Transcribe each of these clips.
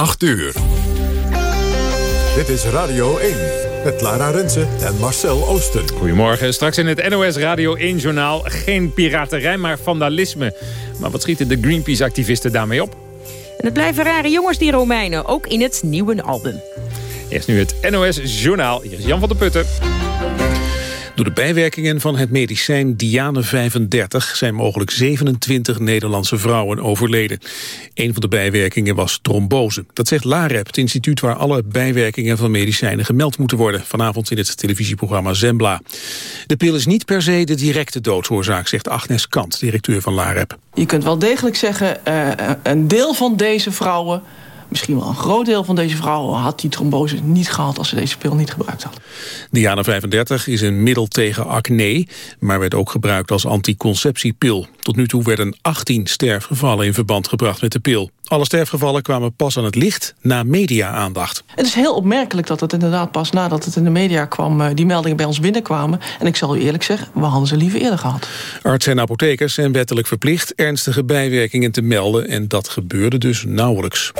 8 uur. Dit is Radio 1 met Lara Rensen en Marcel Oosten. Goedemorgen. Straks in het NOS Radio 1-journaal geen piraterij, maar vandalisme. Maar wat schieten de Greenpeace-activisten daarmee op? En het blijven rare jongens, die Romeinen, ook in het nieuwe album. Eerst nu het NOS-journaal. Hier is Jan van der Putten. Door de bijwerkingen van het medicijn Diane 35 zijn mogelijk 27 Nederlandse vrouwen overleden. Een van de bijwerkingen was trombose. Dat zegt LAREP, het instituut waar alle bijwerkingen van medicijnen gemeld moeten worden. Vanavond in het televisieprogramma Zembla. De pil is niet per se de directe doodsoorzaak, zegt Agnes Kant, directeur van LAREP. Je kunt wel degelijk zeggen, uh, een deel van deze vrouwen misschien wel een groot deel van deze vrouwen had die trombose niet gehad als ze deze pil niet gebruikt hadden. Diana 35 is een middel tegen acne, maar werd ook gebruikt als anticonceptiepil. Tot nu toe werden 18 sterfgevallen in verband gebracht met de pil. Alle sterfgevallen kwamen pas aan het licht na media-aandacht. Het is heel opmerkelijk dat het inderdaad pas nadat het in de media kwam... Eh, die meldingen bij ons binnenkwamen. En ik zal u eerlijk zeggen, we hadden ze liever eerder gehad. Artsen en apothekers zijn wettelijk verplicht ernstige bijwerkingen te melden... en dat gebeurde dus nauwelijks.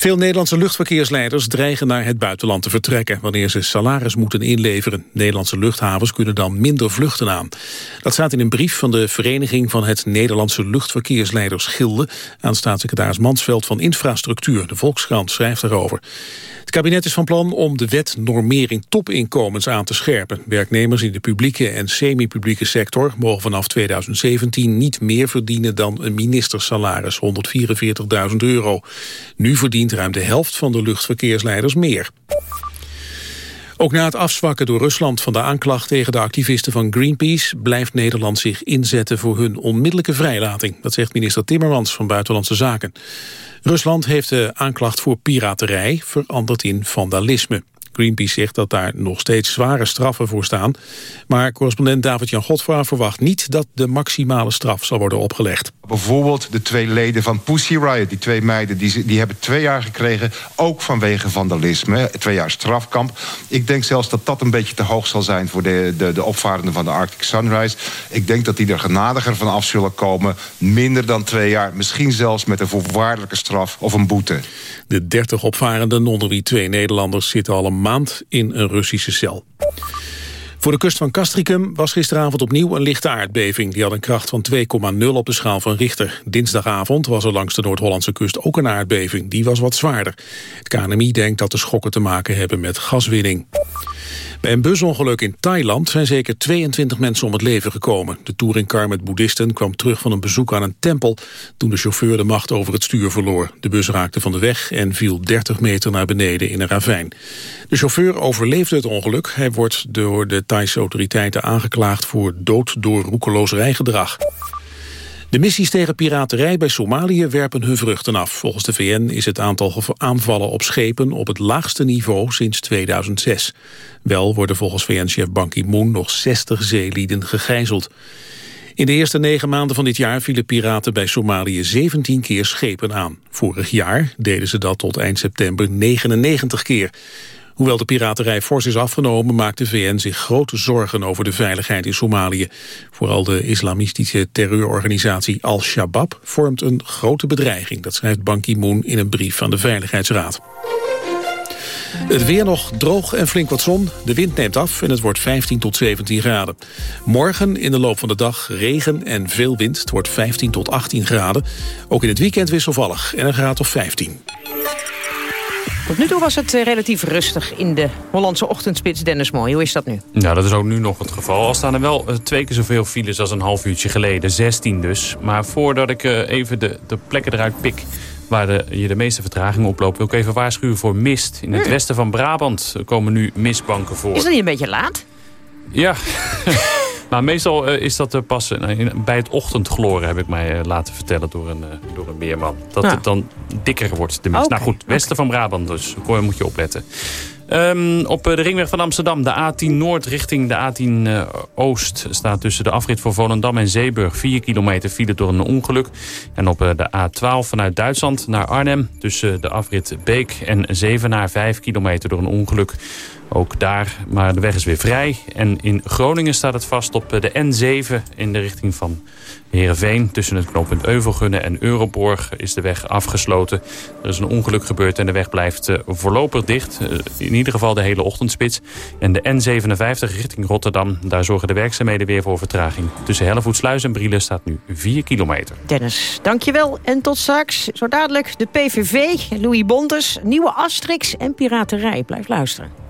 Veel Nederlandse luchtverkeersleiders dreigen naar het buitenland te vertrekken... wanneer ze salaris moeten inleveren. Nederlandse luchthavens kunnen dan minder vluchten aan. Dat staat in een brief van de Vereniging van het Nederlandse Luchtverkeersleiders Gilde... aan staatssecretaris Mansveld van Infrastructuur. De Volkskrant schrijft daarover. Het kabinet is van plan om de wet normering topinkomens aan te scherpen. Werknemers in de publieke en semi-publieke sector mogen vanaf 2017 niet meer verdienen dan een ministersalaris, 144.000 euro. Nu verdient ruim de helft van de luchtverkeersleiders meer. Ook na het afzwakken door Rusland van de aanklacht tegen de activisten van Greenpeace blijft Nederland zich inzetten voor hun onmiddellijke vrijlating. Dat zegt minister Timmermans van Buitenlandse Zaken. Rusland heeft de aanklacht voor piraterij veranderd in vandalisme. Greenpeace zegt dat daar nog steeds zware straffen voor staan. Maar correspondent David-Jan Godfra verwacht niet dat de maximale straf zal worden opgelegd. Bijvoorbeeld de twee leden van Pussy Riot, die twee meiden... die, die hebben twee jaar gekregen, ook vanwege vandalisme. Twee jaar strafkamp. Ik denk zelfs dat dat een beetje te hoog zal zijn... voor de, de, de opvarenden van de Arctic Sunrise. Ik denk dat die er genadiger van af zullen komen. Minder dan twee jaar, misschien zelfs met een voorwaardelijke straf of een boete. De dertig opvarenden, onder wie twee Nederlanders... zitten al maand in een Russische cel. Voor de kust van Castricum was gisteravond opnieuw een lichte aardbeving. Die had een kracht van 2,0 op de schaal van Richter. Dinsdagavond was er langs de Noord-Hollandse kust ook een aardbeving. Die was wat zwaarder. Het KNMI denkt dat de schokken te maken hebben met gaswinning. Bij een busongeluk in Thailand zijn zeker 22 mensen om het leven gekomen. De touringcar met boeddhisten kwam terug van een bezoek aan een tempel... toen de chauffeur de macht over het stuur verloor. De bus raakte van de weg en viel 30 meter naar beneden in een ravijn. De chauffeur overleefde het ongeluk. Hij wordt door de Thaise autoriteiten aangeklaagd voor dood door roekeloos rijgedrag. De missies tegen piraterij bij Somalië werpen hun vruchten af. Volgens de VN is het aantal aanvallen op schepen op het laagste niveau sinds 2006. Wel worden volgens VN-chef Ban Ki-moon nog 60 zeelieden gegijzeld. In de eerste negen maanden van dit jaar vielen piraten bij Somalië 17 keer schepen aan. Vorig jaar deden ze dat tot eind september 99 keer. Hoewel de piraterij fors is afgenomen, maakt de VN zich grote zorgen over de veiligheid in Somalië. Vooral de islamistische terreurorganisatie Al-Shabaab vormt een grote bedreiging. Dat schrijft Ban Ki-moon in een brief aan de Veiligheidsraad. Het weer nog droog en flink wat zon. De wind neemt af en het wordt 15 tot 17 graden. Morgen in de loop van de dag regen en veel wind. Het wordt 15 tot 18 graden. Ook in het weekend wisselvallig en een graad of 15. Tot nu toe was het eh, relatief rustig in de Hollandse ochtendspits. Dennis Mooi, hoe is dat nu? Nou, dat is ook nu nog het geval. Al staan er wel eh, twee keer zoveel files als een half uurtje geleden. 16 dus. Maar voordat ik eh, even de, de plekken eruit pik waar de, je de meeste vertraging oploopt... wil ik even waarschuwen voor mist. In het hmm. westen van Brabant komen nu mistbanken voor. Is dat niet een beetje laat? Ja. Maar meestal uh, is dat pas uh, bij het ochtendgloren, heb ik mij laten vertellen door een, door een meerman. Dat het dan dikker wordt, de mist. nou goed, westen van Brabant dus, moet je opletten. Um, op de ringweg van Amsterdam, de A10 Noord richting de A10 Oost... staat tussen de afrit voor Volendam en Zeeburg 4 kilometer file door een ongeluk. En op de A12 vanuit Duitsland naar Arnhem... tussen de afrit Beek en Zevenaar 5 kilometer door een ongeluk. Ook daar, maar de weg is weer vrij. En in Groningen staat het vast op de N7 in de richting van Heerenveen. Tussen het knooppunt Euvelgunnen en Euroborg is de weg afgesloten. Er is een ongeluk gebeurd en de weg blijft eh, voorlopig dicht. Eh, in ieder geval de hele ochtendspits. En de N57 richting Rotterdam, daar zorgen de werkzaamheden weer voor vertraging. Tussen Hellevoetsluis en Brielen staat nu 4 kilometer. Dennis, dankjewel. En tot straks, zo dadelijk de PVV, Louis Bontes, nieuwe Asterix en piraterij. Blijf luisteren.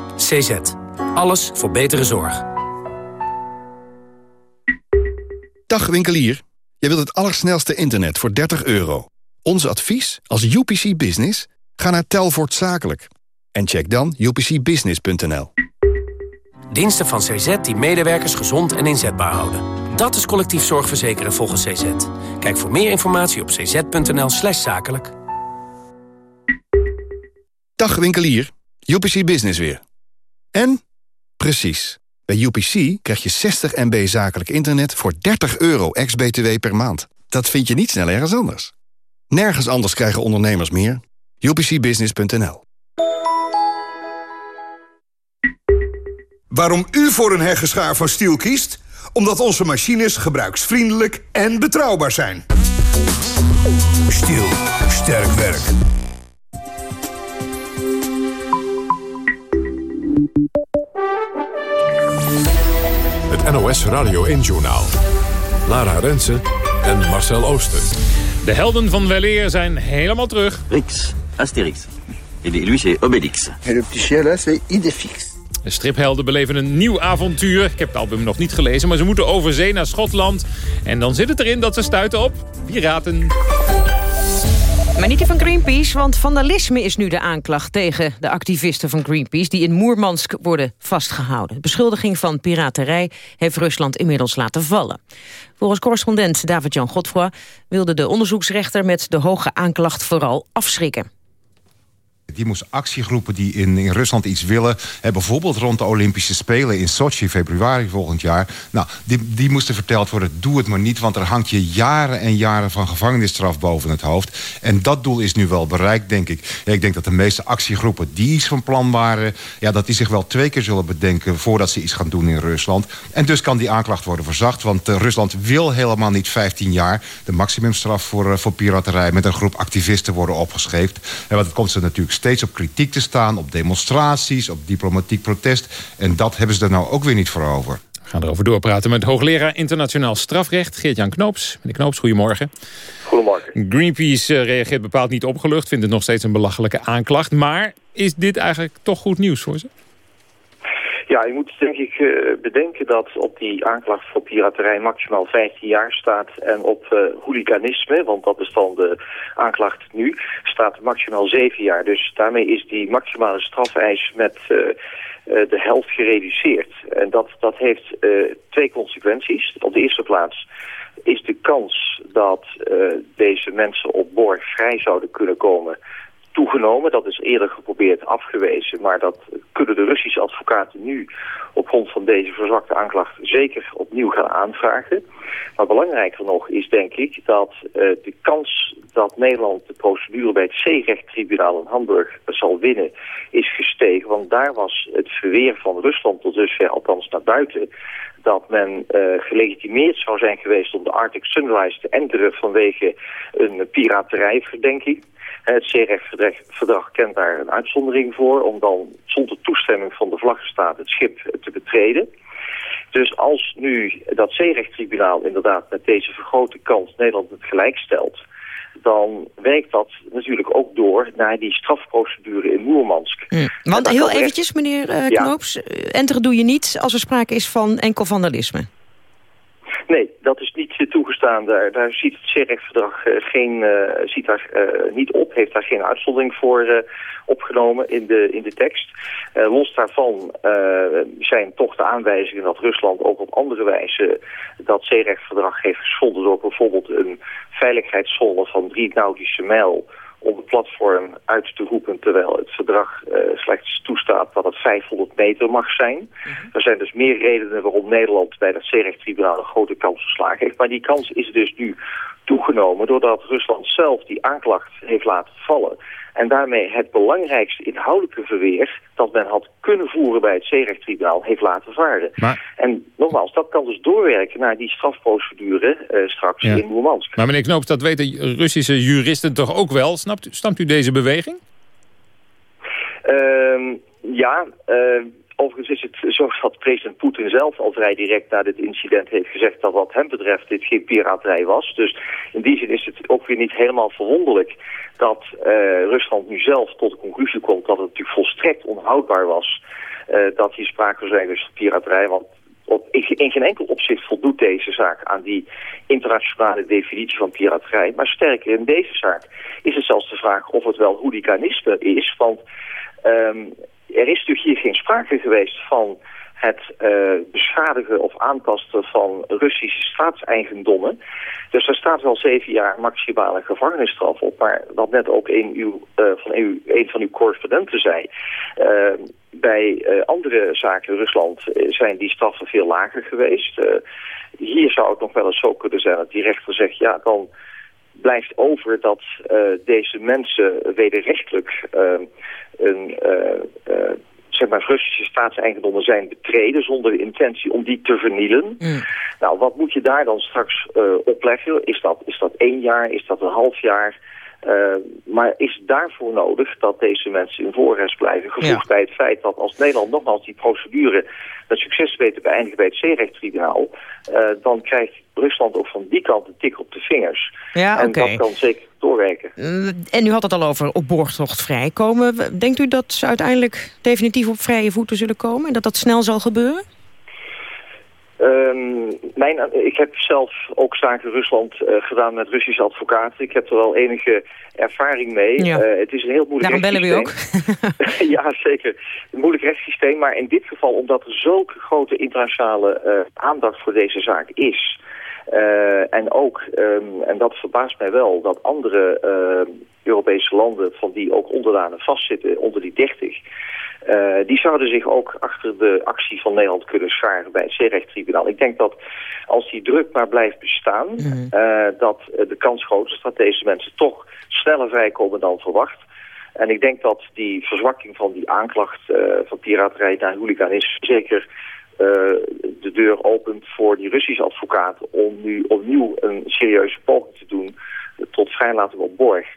CZ. Alles voor betere zorg. Dag winkelier. Je wilt het allersnelste internet voor 30 euro. Ons advies als UPC Business? Ga naar Telvoort Zakelijk. En check dan upcbusiness.nl. Diensten van CZ die medewerkers gezond en inzetbaar houden. Dat is collectief zorgverzekeren volgens CZ. Kijk voor meer informatie op cz.nl slash zakelijk. Dag winkelier. UPC Business weer. En? Precies. Bij UPC krijg je 60 MB zakelijk internet voor 30 euro ex-BTW per maand. Dat vind je niet snel ergens anders. Nergens anders krijgen ondernemers meer. UPCbusiness.nl Waarom u voor een heggeschaar van stiel kiest? Omdat onze machines gebruiksvriendelijk en betrouwbaar zijn. Stiel. Sterk werk. Het NOS Radio 1-journaal. Lara Rensen en Marcel Ooster. De helden van weleer zijn helemaal terug. Rix, Asterix. Lui, c'est Obélix. En le petit chien là, c'est Idefix. De striphelden beleven een nieuw avontuur. Ik heb het album nog niet gelezen, maar ze moeten over zee naar Schotland. En dan zit het erin dat ze stuiten op piraten. Maar niet die van Greenpeace, want vandalisme is nu de aanklacht tegen de activisten van Greenpeace die in Moermansk worden vastgehouden. De beschuldiging van piraterij heeft Rusland inmiddels laten vallen. Volgens correspondent David-Jan Godfroy wilde de onderzoeksrechter met de hoge aanklacht vooral afschrikken. Die moest actiegroepen die in, in Rusland iets willen... Hè, bijvoorbeeld rond de Olympische Spelen in Sochi, februari volgend jaar... Nou, die, die moesten verteld worden, doe het maar niet... want er hangt je jaren en jaren van gevangenisstraf boven het hoofd. En dat doel is nu wel bereikt, denk ik. Ja, ik denk dat de meeste actiegroepen die iets van plan waren... Ja, dat die zich wel twee keer zullen bedenken voordat ze iets gaan doen in Rusland. En dus kan die aanklacht worden verzacht... want uh, Rusland wil helemaal niet 15 jaar... de maximumstraf voor, uh, voor piraterij met een groep activisten worden opgescheept. En want het komt ze natuurlijk steeds op kritiek te staan... op demonstraties, op diplomatiek protest. En dat hebben ze er nou ook weer niet voor over. We gaan erover doorpraten met hoogleraar internationaal strafrecht... Geert-Jan Knoops. Meneer Knoops, goedemorgen. Goedemorgen. Greenpeace uh, reageert bepaald niet opgelucht... vindt het nog steeds een belachelijke aanklacht. Maar is dit eigenlijk toch goed nieuws voor ze? Ja, je moet denk ik uh, bedenken dat op die aanklacht voor piraterij maximaal 15 jaar staat. En op uh, hooliganisme, want dat is dan de aanklacht nu, staat maximaal 7 jaar. Dus daarmee is die maximale strafeis met uh, de helft gereduceerd. En dat, dat heeft twee consequenties. Op de eerste plaats is de kans dat deze mensen op boord vrij zouden kunnen komen toegenomen. Dat is eerder geprobeerd afgewezen, maar dat kunnen de Russische advocaten nu op grond van deze verzwakte aanklacht zeker opnieuw gaan aanvragen. Maar belangrijker nog is denk ik dat uh, de kans dat Nederland de procedure bij het zeerechttribunaal in Hamburg zal winnen is gestegen. Want daar was het verweer van Rusland tot dusver, althans naar buiten, dat men uh, gelegitimeerd zou zijn geweest om de Arctic Sunrise te enteren vanwege een piraterijverdenking. Het zeerechtverdrag kent daar een uitzondering voor... om dan zonder toestemming van de vlaggenstaat het schip te betreden. Dus als nu dat zeerechttribunaal inderdaad met deze vergrote kans Nederland het gelijk stelt... dan werkt dat natuurlijk ook door naar die strafprocedure in Moermansk. Mm. Want heel eventjes, meneer uh, Knoops, ja. enteren doe je niet als er sprake is van enkel vandalisme. Nee, dat is niet toegestaan. Daar, daar ziet het CEREC-verdrag geen, ziet daar, niet op, heeft daar geen uitzondering voor opgenomen in de, in de tekst. los daarvan zijn toch de aanwijzingen dat Rusland ook op andere wijze dat CEREC-verdrag heeft geschonden door bijvoorbeeld een veiligheidszone van drie nautische mijl om het platform uit te roepen... terwijl het verdrag uh, slechts toestaat dat het 500 meter mag zijn. Mhm. Er zijn dus meer redenen waarom Nederland bij dat CEREC-tribunaal een grote kans verslagen heeft. Maar die kans is dus nu toegenomen doordat Rusland zelf die aanklacht heeft laten vallen... En daarmee het belangrijkste inhoudelijke verweer dat men had kunnen voeren bij het zeerechttribunaal heeft laten varen. En nogmaals, dat kan dus doorwerken naar die strafprocedure uh, straks in Murmansk. Maar meneer Knoops, dat weten Russische juristen toch ook wel? Snapt, snapt u deze beweging? Uh, ja, uh, Overigens is het zo dat president Poetin zelf al vrij direct na dit incident heeft gezegd dat wat hem betreft dit geen piraterij was. Dus in die zin is het ook weer niet helemaal verwonderlijk dat uh, Rusland nu zelf tot de conclusie komt dat het natuurlijk volstrekt onhoudbaar was uh, dat hier sprake zijn dus piraterij. Want op, in geen enkel opzicht voldoet deze zaak aan die internationale definitie van piraterij. Maar sterker, in deze zaak is het zelfs de vraag of het wel hooliganisme is. Want um, er is natuurlijk hier geen sprake geweest van het uh, beschadigen of aantasten van Russische staatseigendommen. Dus er staat wel zeven jaar maximale gevangenisstraf op. Maar wat net ook een, uw, uh, van, uw, een van uw correspondenten zei... Uh, bij andere zaken in Rusland zijn die straffen veel lager geweest. hier zou het nog wel eens zo kunnen zijn dat die rechter zegt... ja, dan blijft over dat deze mensen wederrechtelijk een zeg maar, Russische staatseigendommen zijn betreden zonder de intentie om die te vernielen. Mm. Nou, wat moet je daar dan straks uh, opleggen? Is dat, is dat één jaar? Is dat een half jaar? Uh, maar is daarvoor nodig dat deze mensen in voorrecht blijven? Gevoegd bij het feit dat als Nederland nogmaals die procedure met succes weet te beëindigen bij het zeerechttribunaal... Uh, dan krijgt Rusland ook van die kant een tik op de vingers. Ja, en dat kan zeker doorwerken. En u had het al over op borgtocht vrijkomen. Denkt u dat ze uiteindelijk definitief op vrije voeten zullen komen... en dat dat snel zal gebeuren? Um, mijn, ik heb zelf ook zaken in Rusland uh, gedaan met Russische advocaten. Ik heb er wel enige ervaring mee. Ja. Uh, het is een heel moeilijk Daarom bellen we ook. ja, zeker. Een moeilijk rechtssysteem. Maar in dit geval, omdat er zulke grote internationale uh, aandacht voor deze zaak is... En ook, um, en dat verbaast mij wel, dat andere Europese landen van die ook onderdanen vastzitten, onder die 30... Uh, die zouden zich ook achter de actie van Nederland kunnen scharen bij het zeerechttribunaal. Ik denk dat als die druk maar blijft bestaan, mm. uh, dat de kans groot is dat deze mensen toch sneller vrijkomen dan verwacht. En ik denk dat die verzwakking van die aanklacht uh, van piraterij naar hooliganisme zeker de deur opent voor die Russische advocaten om nu opnieuw een serieuze poging te doen tot vrijlating op borg.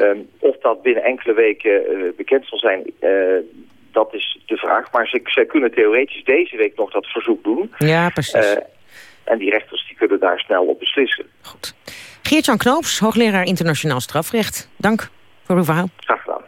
Um, of dat binnen enkele weken bekend zal zijn, dat is de vraag. Maar ze, ze kunnen theoretisch deze week nog dat verzoek doen. Ja, precies. Uh, en die rechters die kunnen daar snel op beslissen. Goed. Geert-Jan Knoops, hoogleraar internationaal strafrecht. Dank voor uw verhaal. Graag gedaan.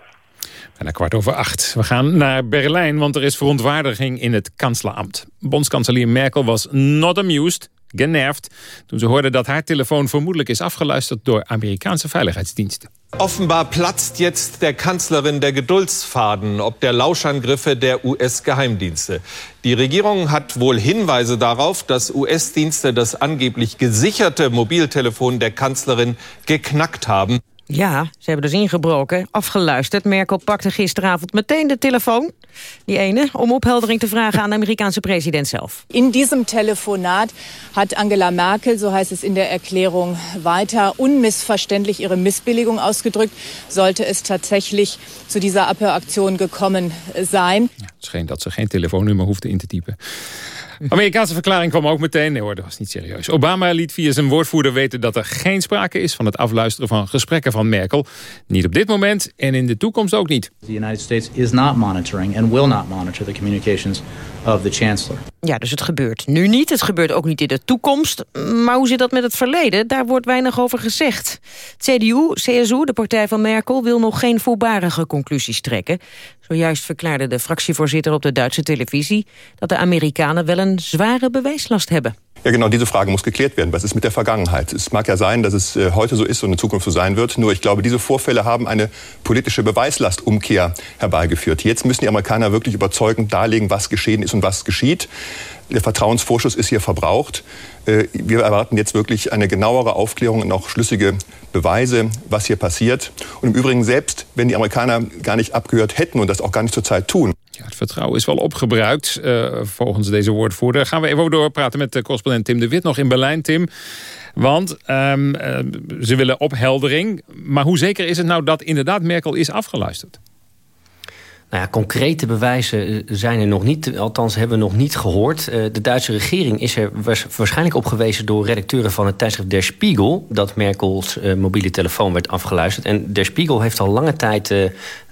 Bijna kwart over acht. We gaan naar Berlijn, want er is verontwaardiging in het kansleramt. Bondskanselier Merkel was not amused, genervd... toen ze hoorde dat haar telefoon vermoedelijk is afgeluisterd... door Amerikaanse veiligheidsdiensten. Offenbar platzt jetzt der Kanzlerin der Geduldsfaden ob der Lauschangriffe der US-Geheimdienste. Die Regierung hat wohl Hinweise darauf, dass US-Dienste das angeblich gesicherte Mobiltelefon der Kanzlerin geknackt haben. Ja, ze hebben dus ingebroken, afgeluisterd. Merkel pakte gisteravond meteen de telefoon, die ene... om opheldering te vragen aan de Amerikaanse president zelf. In diesem Telefonat hat Angela Merkel, so heißt es in der Erklärung weiter, unmissverständlich ihre Missbilligung ausgedrückt, sollte es tatsächlich zu dieser Abhöraktion gekommen sein. Ja, het scheen dat ze geen telefoonnummer hoefde in te typen. Amerikaanse verklaring kwam ook meteen. Nee hoor, dat was niet serieus. Obama liet via zijn woordvoerder weten dat er geen sprake is... van het afluisteren van gesprekken van Merkel. Niet op dit moment en in de toekomst ook niet. The United States is not monitoring and will not monitor the communications of. Ja, dus het gebeurt nu niet. Het gebeurt ook niet in de toekomst. Maar hoe zit dat met het verleden? Daar wordt weinig over gezegd. CDU, CSU, de partij van Merkel, wil nog geen voorbarige conclusies trekken. Zojuist verklaarde de fractievoorzitter op de Duitse televisie... dat de Amerikanen wel een zware bewijslast hebben. Ja, genau diese Frage muss geklärt werden. Was ist mit der Vergangenheit? Es mag ja sein, dass es äh, heute so ist und in Zukunft so sein wird. Nur ich glaube, diese Vorfälle haben eine politische Beweislastumkehr herbeigeführt. Jetzt müssen die Amerikaner wirklich überzeugend darlegen, was geschehen ist und was geschieht. Der Vertrauensvorschuss ist hier verbraucht. Äh, wir erwarten jetzt wirklich eine genauere Aufklärung und auch schlüssige Beweise, was hier passiert. Und im Übrigen selbst, wenn die Amerikaner gar nicht abgehört hätten und das auch gar nicht zur Zeit tun. Vertrouwen is wel opgebruikt, uh, volgens deze woordvoerder. Gaan we even doorpraten met de correspondent Tim de Wit nog in Berlijn. Tim, want um, uh, ze willen opheldering. Maar hoe zeker is het nou dat inderdaad Merkel is afgeluisterd? Nou ja, concrete bewijzen eh, zijn er nog niet. Althans, hebben we nog niet gehoord. Eh, de Duitse regering is er waarschijnlijk op gewezen... door redacteuren van het tijdschrift Der Spiegel... dat Merkels uh, mobiele telefoon werd afgeluisterd. En Der Spiegel heeft al lange tijd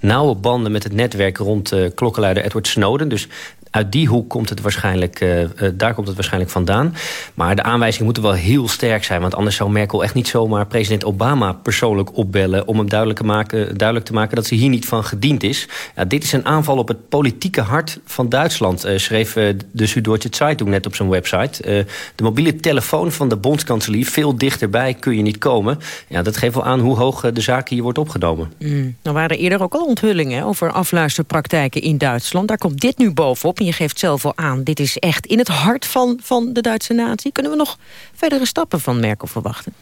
nauwe banden met het netwerk... rond klokkenluider Edward Snowden. Dus uit die hoek komt het waarschijnlijk, uh, daar komt het waarschijnlijk vandaan. Maar de aanwijzingen moeten wel heel sterk zijn. Want anders zou Merkel echt niet zomaar president Obama persoonlijk opbellen... om hem duidelijk te maken, duidelijk te maken dat ze hier niet van gediend is. Ja, dit is een aanval op het politieke hart van Duitsland... Uh, schreef uh, de Süddeutsche Zeitung net op zijn website. de mobiele telefoon van de bondskanselier, veel dichterbij kun je niet komen. Ja, dat geeft wel aan hoe hoog de zaak hier wordt opgenomen. Mm. Nou waren eerder ook al onthullingen over afluisterpraktijken in Duitsland. Daar komt dit nu bovenop je geeft zelf al aan... dit is echt in het hart van, van de Duitse natie. Kunnen we nog verdere stappen van Merkel verwachten?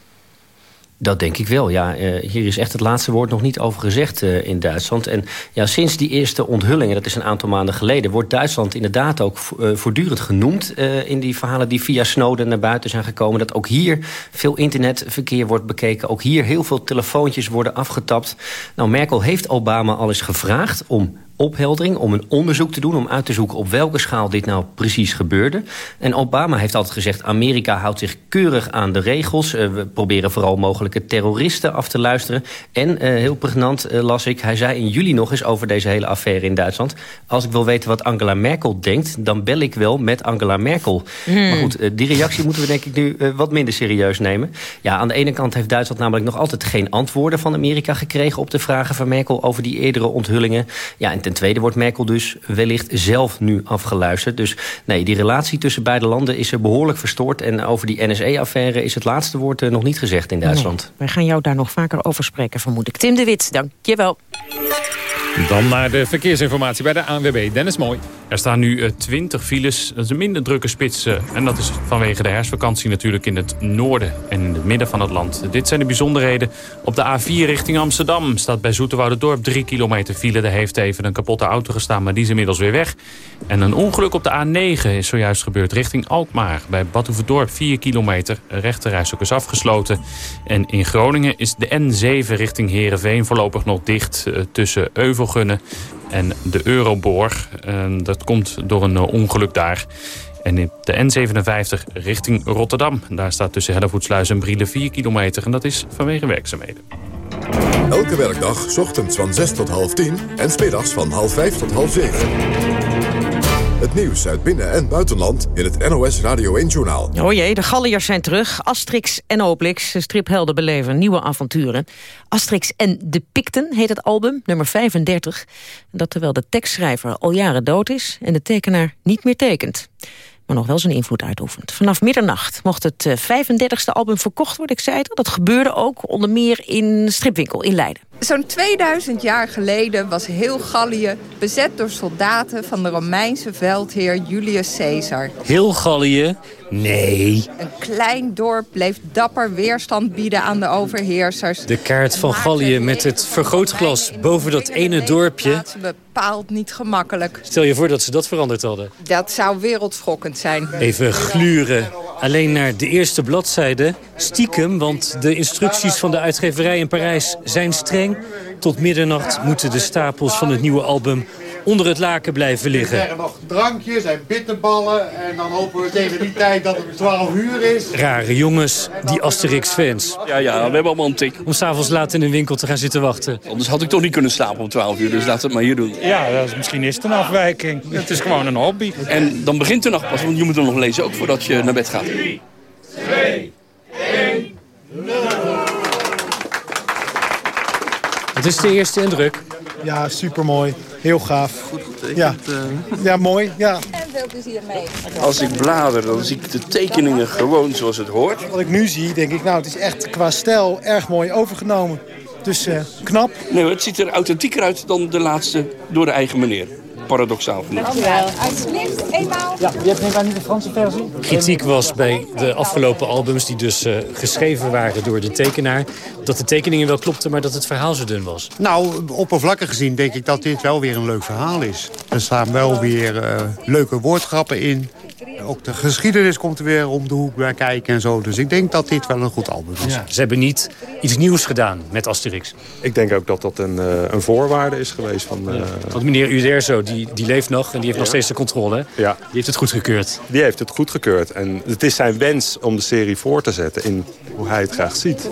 Dat denk ik wel, ja. Uh, hier is echt het laatste woord nog niet over gezegd uh, in Duitsland. En ja, sinds die eerste onthullingen, dat is een aantal maanden geleden... wordt Duitsland inderdaad ook uh, voortdurend genoemd... in die verhalen die via Snowden naar buiten zijn gekomen. Dat ook hier veel internetverkeer wordt bekeken. Ook hier heel veel telefoontjes worden afgetapt. Nou, Merkel heeft Obama al eens gevraagd om opheldering, om een onderzoek te doen... om uit te zoeken op welke schaal dit nou precies gebeurde. En Obama heeft altijd gezegd... Amerika houdt zich keurig aan de regels. Uh, we proberen vooral mogelijke terroristen af te luisteren. En uh, heel pregnant uh, las ik... hij zei in juli nog eens over deze hele affaire in Duitsland... als ik wil weten wat Angela Merkel denkt... dan bel ik wel met Angela Merkel. Hmm. Maar goed, die reactie moeten we denk ik nu wat minder serieus nemen. Ja, aan de ene kant heeft Duitsland namelijk nog altijd geen antwoorden van Amerika gekregen... op de vragen van Merkel over die eerdere onthullingen. Ja, en ten tweede wordt Merkel dus wellicht zelf nu afgeluisterd. Dus nee, die relatie tussen beide landen is er behoorlijk verstoord. En over die NSE-affaire is het laatste woord nog niet gezegd in Duitsland. Nee, wij gaan jou daar nog vaker over spreken, vermoed ik. Tim de Wit, dank je wel. Dan naar de verkeersinformatie bij de ANWB. Dennis Mooi. Er staan nu uh, 20 files. Dat is een minder drukke spits. Uh, en dat is vanwege de herfstvakantie natuurlijk in het noorden en in het midden van het land. Dit zijn de bijzonderheden. Op de A4 richting Amsterdam staat bij Dorp 3 kilometer file. Er heeft even een kapotte auto gestaan, maar die is inmiddels weer weg. En een ongeluk op de A9 is zojuist gebeurd richting Alkmaar. Bij Badhoevedorp 4 kilometer. Rechterreis ook is afgesloten. En in Groningen is de N7 richting Heerenveen voorlopig nog dicht uh, tussen Euvel en de Euroborg. Dat komt door een eh, ongeluk daar. En in de N57 richting Rotterdam. Daar staat tussen Hellevoetsluis en Brielen 4 kilometer. En dat is vanwege werkzaamheden. Elke werkdag, ochtends van 6 tot half 10 en smiddags van half 5 tot half 7. Het nieuws uit binnen- en buitenland in het NOS Radio 1-journaal. O jee, de Galliërs zijn terug. Asterix en Obelix, striphelden beleven nieuwe avonturen. Asterix en de Picten heet het album, nummer 35. Dat terwijl de tekstschrijver al jaren dood is... en de tekenaar niet meer tekent maar nog wel zijn invloed uitoefent. Vanaf middernacht mocht het 35e eh, album verkocht worden, ik zei het Dat gebeurde ook onder meer in Stripwinkel in Leiden. Zo'n 2000 jaar geleden was heel Gallië bezet door soldaten van de Romeinse veldheer Julius Caesar. Heel Gallië? Nee. Een klein dorp bleef dapper weerstand bieden aan de overheersers. De kaart van Gallië met het vergrootglas boven dat ene dorpje. bepaald niet gemakkelijk. Stel je voor dat ze dat veranderd hadden. Dat zou wereldschokkend zijn. Even gluren. Alleen naar de eerste bladzijde. Stiekem, want de instructies van de uitgeverij in Parijs zijn streng. Tot middernacht moeten de stapels van het nieuwe album onder het laken blijven liggen. Er zijn nog drankjes en bitterballen. En dan hopen we tegen die tijd dat het 12 uur is. Rare jongens, die Asterix-fans. Ja, ja, we hebben allemaal een tik. Om s'avonds laat in een winkel te gaan zitten wachten. Anders had ik toch niet kunnen slapen om 12 uur, dus laten we het maar hier doen. Ja, dat is, misschien is het een afwijking. Het is gewoon een hobby. En dan begint de nacht pas, want je moet er nog lezen ook voordat je naar bed gaat. 3, 2, 1, 0. Wat is de eerste indruk? Ja, supermooi. Heel gaaf. Goed getekend. Ja, uh... ja mooi. Ja. En veel plezier mee. Als ik blader, dan zie ik de tekeningen gewoon zoals het hoort. Wat ik nu zie, denk ik, nou, het is echt qua stijl erg mooi overgenomen. Dus uh, knap. Nee, het ziet er authentieker uit dan de laatste door de eigen meneer paradoxaal genoeg. Ja, alsjeblieft. Ja, je hebt neem aan niet de Franse versie? Kritiek was bij de afgelopen albums, die dus uh, geschreven waren door de tekenaar... dat de tekeningen wel klopten, maar dat het verhaal zo dun was. Nou, oppervlakkig gezien denk ik dat dit wel weer een leuk verhaal is. Er staan wel weer uh, leuke woordgrappen in. Ook de geschiedenis komt er weer om de hoek bij kijken en zo. Dus ik denk dat dit wel een goed album is. Ja. Ze hebben niet iets nieuws gedaan met Asterix. Ik denk ook dat dat een, uh, een voorwaarde is geweest. Van, uh... ja. Want meneer Uderzo, die, die leeft nog en die heeft nog steeds de controle. Ja. Die heeft het goedgekeurd. Die heeft het goedgekeurd. En het is zijn wens om de serie voor te zetten in hoe hij het graag ziet.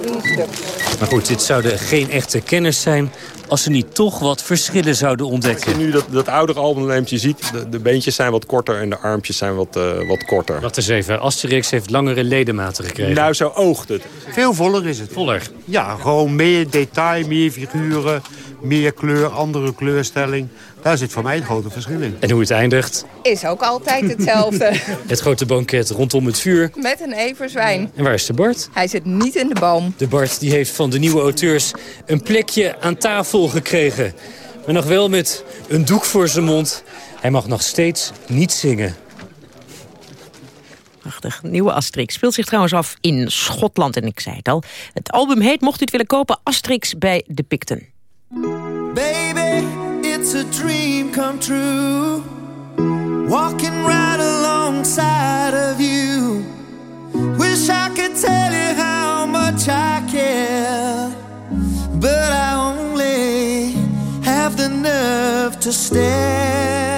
Maar goed, dit zouden geen echte kenners zijn als ze niet toch wat verschillen zouden ontdekken. Als je nu dat, dat oudere album neemt, je ziet de, de beentjes zijn wat korter en de armpjes zijn wat, uh, wat korter. Wacht eens even, Asterix heeft langere ledematen gekregen. Nou, zo oogt het. Veel voller is het. Voller? Ja, gewoon meer detail, meer figuren, meer kleur, andere kleurstelling. Daar zit voor mij het grote verschil in. En hoe het eindigt? Is ook altijd hetzelfde. het grote banket rondom het vuur. Met een everzwijn. En waar is de Bart? Hij zit niet in de boom. De Bart die heeft van de nieuwe auteurs een plekje aan tafel gekregen. Maar nog wel met een doek voor zijn mond. Hij mag nog steeds niet zingen. Prachtig. Nieuwe Asterix speelt zich trouwens af in Schotland. En ik zei het al, het album heet, mocht u het willen kopen... Asterix bij de Picton. Baby, it's a dream come true. Walking right alongside of you. Wish I could tell you how much I care. But I only have the nerve to stare.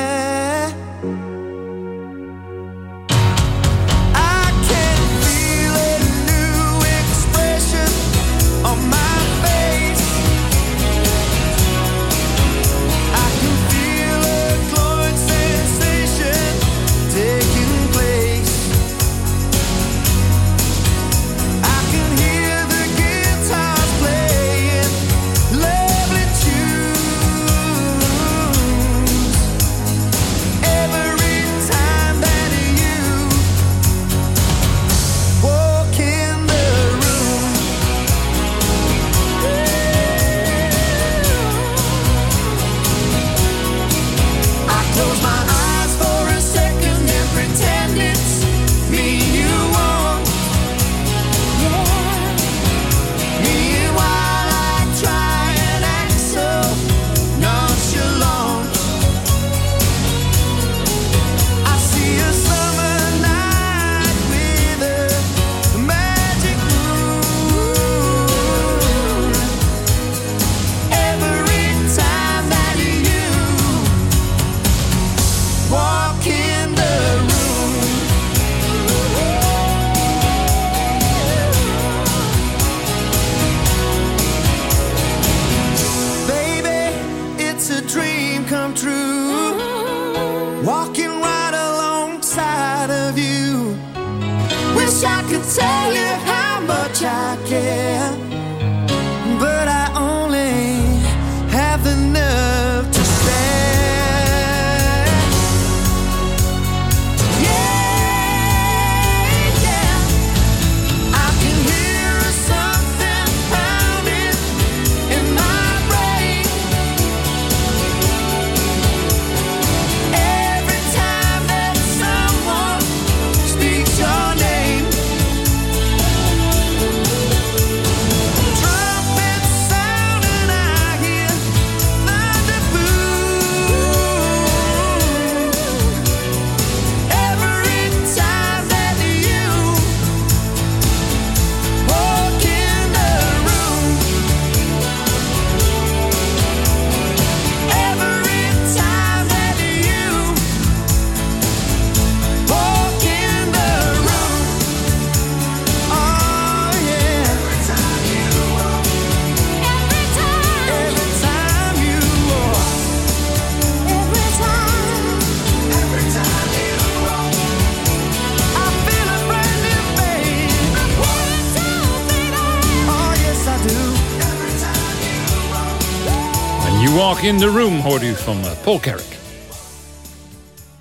In the Room hoorde u van uh, Paul Carrick.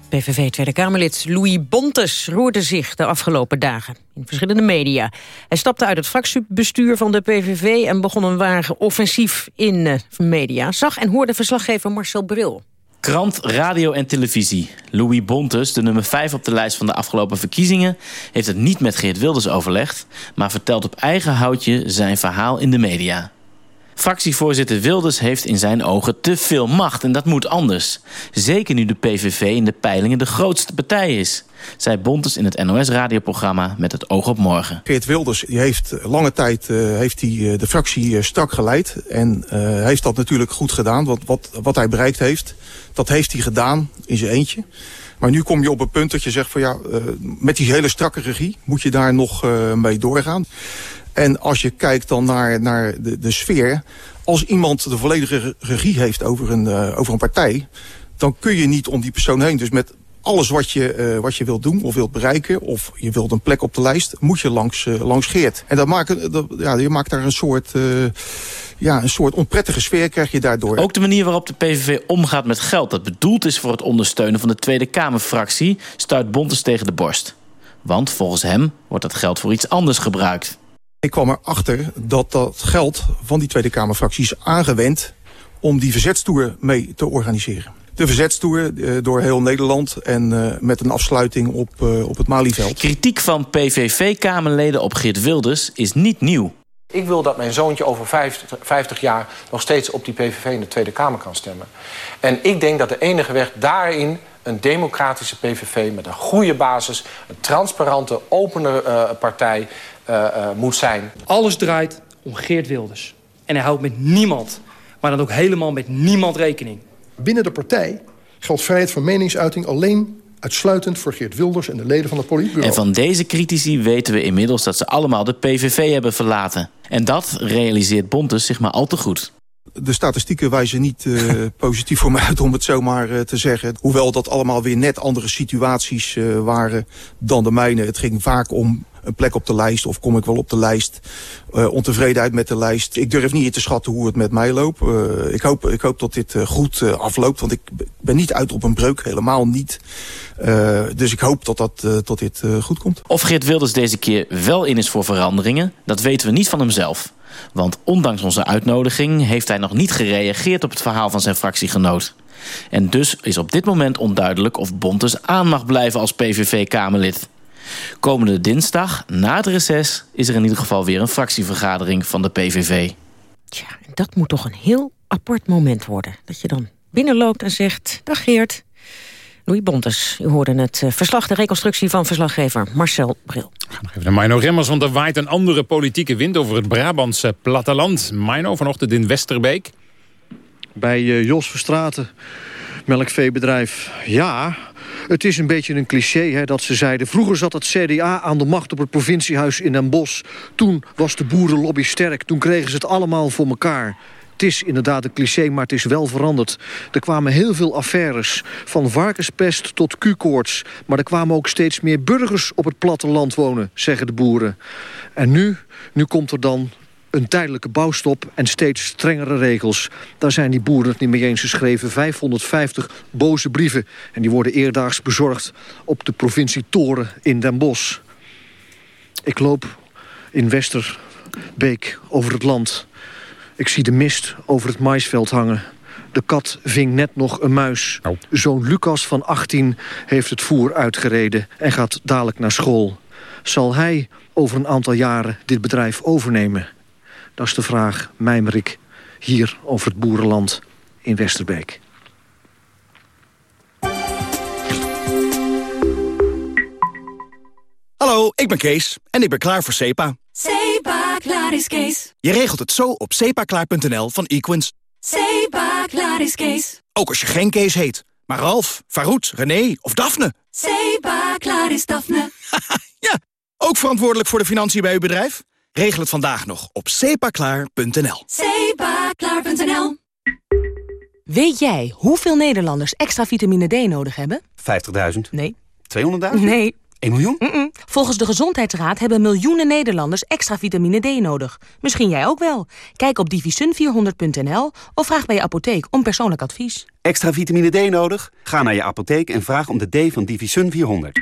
PVV Tweede Kamerlid Louis Bontes roerde zich de afgelopen dagen in verschillende media. Hij stapte uit het fractiebestuur van de PVV en begon een ware offensief in uh, media. Zag en hoorde verslaggever Marcel Bril. Krant, radio en televisie. Louis Bontes, de nummer 5 op de lijst van de afgelopen verkiezingen... heeft het niet met Geert Wilders overlegd... maar vertelt op eigen houtje zijn verhaal in de media. Fractievoorzitter Wilders heeft in zijn ogen te veel macht en dat moet anders. Zeker nu de PVV in de peilingen de grootste partij is. Zei Bontes in het NOS-radioprogramma met het oog op morgen. Geert Wilders heeft lange tijd uh, heeft hij, uh, de fractie uh, strak geleid. En heeft dat natuurlijk goed gedaan. Want wat, wat hij bereikt heeft, dat heeft hij gedaan in zijn eentje. Maar nu kom je op een punt dat je zegt van ja, met die hele strakke regie moet je daar nog mee doorgaan. En als je kijkt dan naar, naar de, de sfeer... als iemand de volledige regie heeft over een, uh, over een partij... dan kun je niet om die persoon heen. Dus met alles wat je, uh, wat je wilt doen of wilt bereiken... of je wilt een plek op de lijst, moet je langs, uh, langs Geert. En dat maakt, ja, je maakt daar een soort, ja, een soort onprettige sfeer krijg je daardoor. Ook de manier waarop de PVV omgaat met geld... dat bedoeld is voor het ondersteunen van de Tweede Kamerfractie... stuit Bontes tegen de borst. Want volgens hem wordt dat geld voor iets anders gebruikt. Ik kwam erachter dat dat geld van die Tweede Kamerfractie is aangewend om die verzetstoer mee te organiseren. De verzetstoer uh, door heel Nederland en uh, met een afsluiting op, uh, op het Malieveld. Kritiek van PVV-Kamerleden op Geert Wilders is niet nieuw. Ik wil dat mijn zoontje over 50, 50 jaar nog steeds op die PVV in de Tweede Kamer kan stemmen. En ik denk dat de enige weg daarin een democratische PVV met een goede basis... een transparante, opene uh, partij moet zijn. Alles draait om Geert Wilders. En hij houdt met niemand, maar dan ook helemaal met niemand rekening. Binnen de partij geldt vrijheid van meningsuiting alleen uitsluitend voor Geert Wilders en de leden van het politbureau. En van deze critici weten we inmiddels dat ze allemaal de PVV hebben verlaten. En dat realiseert Bontes zich maar al te goed. De statistieken wijzen niet uh, positief voor mij uit om het zomaar uh, te zeggen. Hoewel dat allemaal weer net andere situaties uh, waren dan de mijne. Het ging vaak om een plek op de lijst of kom ik wel op de lijst. Uh, ontevredenheid met de lijst. Ik durf niet in te schatten hoe het met mij loopt. Uh, ik, hoop, ik hoop dat dit uh, goed afloopt, want ik ben niet uit op een breuk, helemaal niet. dus ik hoop dat, dat, dat dit goed komt. Of Geert Wilders deze keer wel in is voor veranderingen, dat weten we niet van hemzelf. Want ondanks onze uitnodiging heeft hij nog niet gereageerd op het verhaal van zijn fractiegenoot. En dus is op dit moment onduidelijk of Bontes aan mag blijven als PVV-Kamerlid. Komende dinsdag, na het reces, is er in ieder geval weer een fractievergadering van de PVV. Tja, dat moet toch een heel apart moment worden. Dat je dan binnenloopt en zegt, dag Geert. Louis Bontes, u hoorde het uh, verslag, de reconstructie van verslaggever Marcel Bril. Nog even naar Mino Remmers, want er waait een andere politieke wind over het Brabantse platteland. Mino, vanochtend in Westerbeek. Bij uh, Jos Verstraten, melkveebedrijf. Ja, het is een beetje een cliché hè, dat ze zeiden... vroeger zat het CDA aan de macht op het provinciehuis in Den Bosch. Toen was de boerenlobby sterk. Toen kregen ze het allemaal voor elkaar. Het is inderdaad een cliché, maar het is wel veranderd. Er kwamen heel veel affaires, van varkenspest tot Q-koorts. Maar er kwamen ook steeds meer burgers op het platteland wonen, zeggen de boeren. En nu, nu komt er dan een tijdelijke bouwstop en steeds strengere regels. Daar zijn die boeren het niet mee eens. Ze schreven 550 boze brieven. En die worden eerdaags bezorgd op de provincie Toren in Den Bosch. Ik loop in Westerbeek over het land. Ik zie de mist over het maisveld hangen. De kat ving net nog een muis. Oh. Zoon Lucas van 18 heeft het voer uitgereden en gaat dadelijk naar school. Zal hij over een aantal jaren dit bedrijf overnemen? Dat is de vraag, mijmer ik, hier over het boerenland in Westerbeek. Hallo, ik ben Kees en ik ben klaar voor SEPA. SEPA, klaar is Kees. Je regelt het zo op sepaklaar.nl van Equins. SEPA, klaar is Kees. Ook als je geen Kees heet, maar Ralf, Farouk, René of Daphne. SEPA, klaar is Daphne. ja, ook verantwoordelijk voor de financiën bij uw bedrijf? Regel het vandaag nog op sepaklaar.nl. Sepaklaar.nl Weet jij hoeveel Nederlanders extra vitamine D nodig hebben? 50.000. Nee. 200.000? Nee. 1 miljoen? Mm-mm. Volgens de Gezondheidsraad hebben miljoenen Nederlanders extra vitamine D nodig. Misschien jij ook wel. Kijk op divisun400.nl of vraag bij je apotheek om persoonlijk advies. Extra vitamine D nodig? Ga naar je apotheek en vraag om de D van Divisun 400.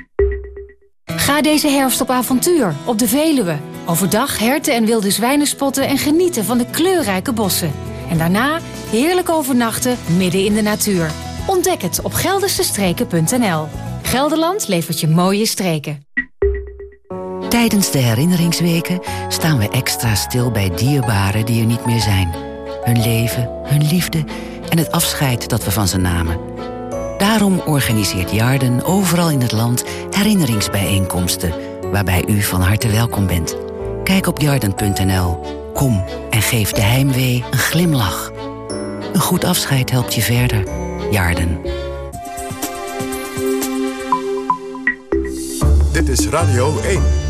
Ga deze herfst op avontuur op de Veluwe. Overdag herten en wilde zwijnen spotten en genieten van de kleurrijke bossen. En daarna heerlijk overnachten midden in de natuur. Ontdek het op geldersestreken.nl. Gelderland levert je mooie streken. Tijdens de herinneringsweken staan we extra stil bij dierbaren die er niet meer zijn. Hun leven, hun liefde en het afscheid dat we van ze namen. Daarom organiseert Jarden overal in het land herinneringsbijeenkomsten... waarbij u van harte welkom bent. Kijk op jarden.nl. Kom en geef de heimwee een glimlach. Een goed afscheid helpt je verder. Jarden. Dit is Radio 1.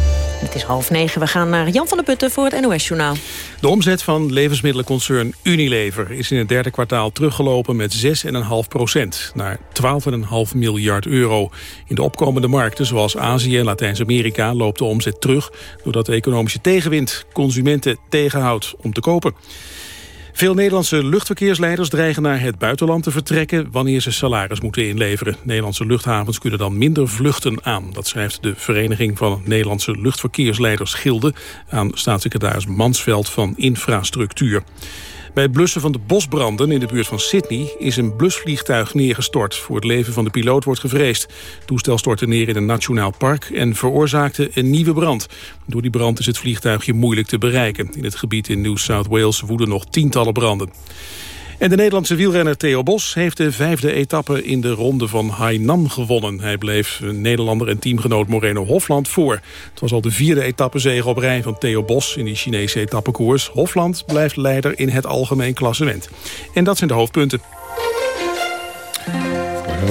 Het is half negen. We gaan naar Jan van der Putten voor het NOS-journaal. De omzet van levensmiddelenconcern Unilever is in het derde kwartaal teruggelopen met 6,5 procent naar 12,5 miljard euro. In de opkomende markten zoals Azië en Latijns-Amerika loopt de omzet terug doordat de economische tegenwind consumenten tegenhoudt om te kopen. Veel Nederlandse luchtverkeersleiders dreigen naar het buitenland te vertrekken wanneer ze salaris moeten inleveren. Nederlandse luchthavens kunnen dan minder vluchten aan. Dat schrijft de Vereniging van Nederlandse Luchtverkeersleiders Gilde aan staatssecretaris Mansveld van Infrastructuur. Bij het blussen van de bosbranden in de buurt van Sydney is een blusvliegtuig neergestort. Voor het leven van de piloot wordt gevreesd. Het toestel stortte neer in een nationaal park en veroorzaakte een nieuwe brand. Door die brand is het vliegtuigje moeilijk te bereiken. In het gebied in New South Wales woeden nog tientallen branden. En de Nederlandse wielrenner Theo Bos heeft de vijfde etappe in de ronde van Hainan gewonnen. Hij bleef Nederlander en teamgenoot Moreno Hofland voor. Het was al de vierde etappezege op rij van Theo Bos in die Chinese etappekoers. Hofland blijft leider in het algemeen klassement. En dat zijn de hoofdpunten.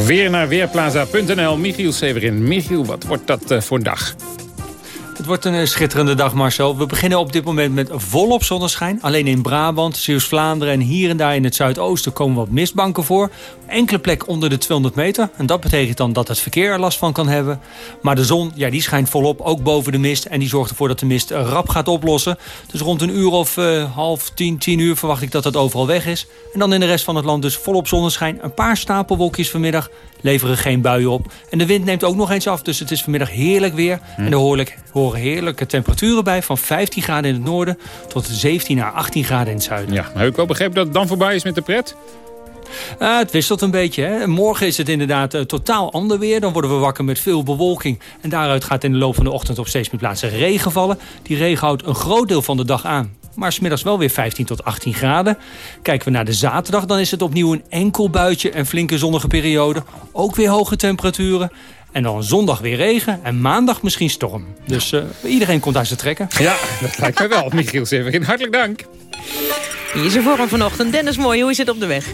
Weer naar Weerplaza.nl. Michiel Severin. Michiel, wat wordt dat uh, voor dag? Het wordt een schitterende dag, Marcel. We beginnen op dit moment met volop zonneschijn. Alleen in Brabant, Zeeuws-Vlaanderen en hier en daar in het zuidoosten komen wat mistbanken voor. Enkele plek onder de 200 meter. En dat betekent dan dat het verkeer er last van kan hebben. Maar de zon, ja, die schijnt volop, ook boven de mist. En die zorgt ervoor dat de mist rap gaat oplossen. Dus rond een uur of uh, half tien, tien uur verwacht ik dat het overal weg is. En dan in de rest van het land dus volop zonneschijn. Een paar stapelwolkjes vanmiddag leveren geen buien op. En de wind neemt ook nog eens af, dus het is vanmiddag heerlijk weer. Hm. En er hoorlijk, horen heerlijke temperaturen bij... van 15 graden in het noorden tot 17 naar 18 graden in het zuiden. Ja, heb ik wel begrepen dat het dan voorbij is met de pret? Uh, het wisselt een beetje. Hè. Morgen is het inderdaad uh, totaal ander weer. Dan worden we wakker met veel bewolking. En daaruit gaat in de loop van de ochtend op steeds meer plaatsen regen vallen. Die regen houdt een groot deel van de dag aan. Maar smiddags wel weer 15 tot 18 graden. Kijken we naar de zaterdag, dan is het opnieuw een enkel buitje en flinke zonnige periode. Ook weer hoge temperaturen. En dan zondag weer regen en maandag misschien storm. Dus uh, iedereen komt uit zijn trekken. Ja, dat lijkt mij wel. Michiel Severin, hartelijk dank. Hier is er voor hem vanochtend. Dennis Mooi, hoe is het op de weg?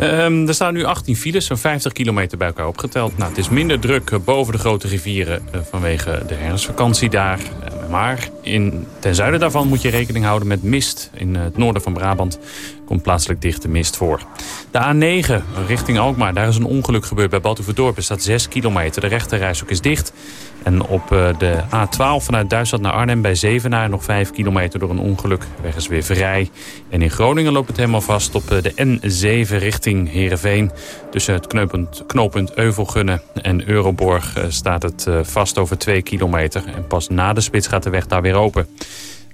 Um, er staan nu 18 files, zo'n 50 kilometer bij elkaar opgeteld. Nou, het is minder druk boven de grote rivieren uh, vanwege de herfstvakantie daar. Uh, maar in, ten zuiden daarvan moet je rekening houden met mist. In het noorden van Brabant komt plaatselijk dichte mist voor. De A9 richting Alkmaar, daar is een ongeluk gebeurd bij Batuverdorp. Er staat 6 kilometer, de rechterreis is dicht. En op de A12 vanuit Duitsland naar Arnhem bij Zevenaar nog 5 kilometer door een ongeluk. Weg is weer vrij. En in Groningen loopt het helemaal vast op de N7 richting Heerenveen. Tussen het knooppunt, knooppunt Euvelgunnen en Euroborg staat het vast over 2 kilometer. En pas na de spits gaat de weg daar weer open.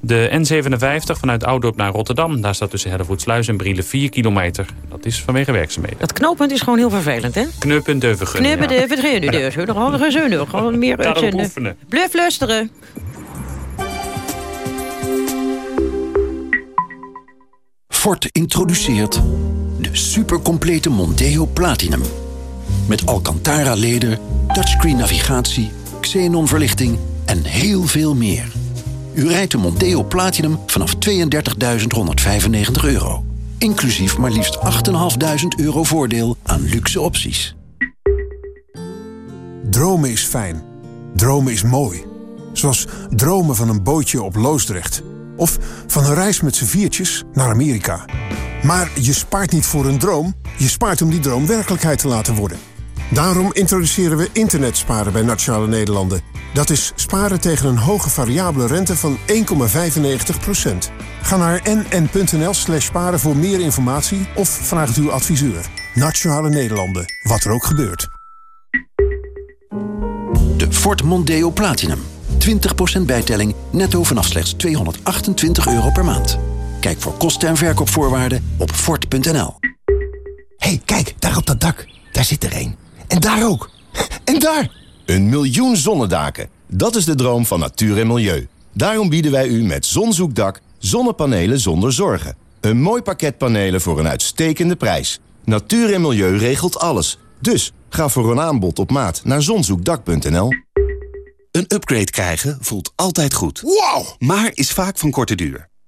De N57 vanuit Oudorp naar Rotterdam. Daar staat tussen Hellevoetsluis en Brielen 4 kilometer. Dat is vanwege werkzaamheden. Dat knooppunt is gewoon heel vervelend, hè? Knuppen Deuvergunnen. Knuppen Deuvergunnen. Ja. Gewoon gezeunen. Gewoon meer uitzenden. Blijf luisteren. Ford introduceert de supercomplete Monteo Platinum. Met Alcantara leder, touchscreen navigatie, xenon verlichting en heel veel meer. U rijdt de Monteo Platinum vanaf 32.195 euro. Inclusief maar liefst 8.500 euro voordeel aan luxe opties. Dromen is fijn. Dromen is mooi. Zoals dromen van een bootje op Loosdrecht. Of van een reis met z'n viertjes naar Amerika. Maar je spaart niet voor een droom. Je spaart om die droom werkelijkheid te laten worden. Daarom introduceren we internetsparen bij Nationale Nederlanden. Dat is sparen tegen een hoge variabele rente van 1,95%. Ga naar nn.nl slash sparen voor meer informatie of vraag het uw adviseur. Nationale Nederlanden, wat er ook gebeurt. De Ford Mondeo Platinum. 20% bijtelling netto vanaf slechts 228 euro per maand. Kijk voor kosten en verkoopvoorwaarden op Ford.nl. hey, kijk, daar op dat dak. Daar zit er één. En daar ook. En daar! Een miljoen zonnedaken. Dat is de droom van natuur en milieu. Daarom bieden wij u met Zonzoekdak zonnepanelen zonder zorgen. Een mooi pakket panelen voor een uitstekende prijs. Natuur en milieu regelt alles. Dus ga voor een aanbod op maat naar zonzoekdak.nl. Een upgrade krijgen voelt altijd goed. Wow! Maar is vaak van korte duur.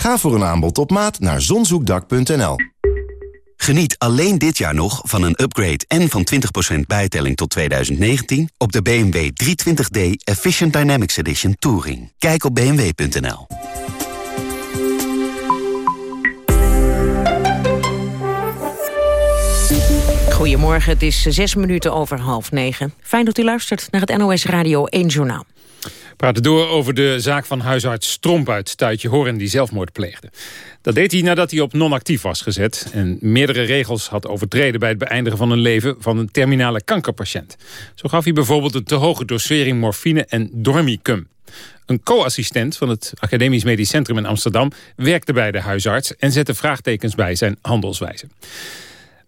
Ga voor een aanbod op maat naar zonzoekdak.nl. Geniet alleen dit jaar nog van een upgrade en van 20% bijtelling tot 2019 op de BMW 320d Efficient Dynamics Edition Touring. Kijk op bmw.nl. Goedemorgen, het is zes minuten over half negen. Fijn dat u luistert naar het NOS Radio 1 Journaal. Praten door over de zaak van huisarts Tromp uit Tuitje Horen die zelfmoord pleegde. Dat deed hij nadat hij op non-actief was gezet... en meerdere regels had overtreden bij het beëindigen van een leven... van een terminale kankerpatiënt. Zo gaf hij bijvoorbeeld een te hoge dosering morfine en dormicum. Een co-assistent van het Academisch Medisch Centrum in Amsterdam... werkte bij de huisarts en zette vraagtekens bij zijn handelswijze.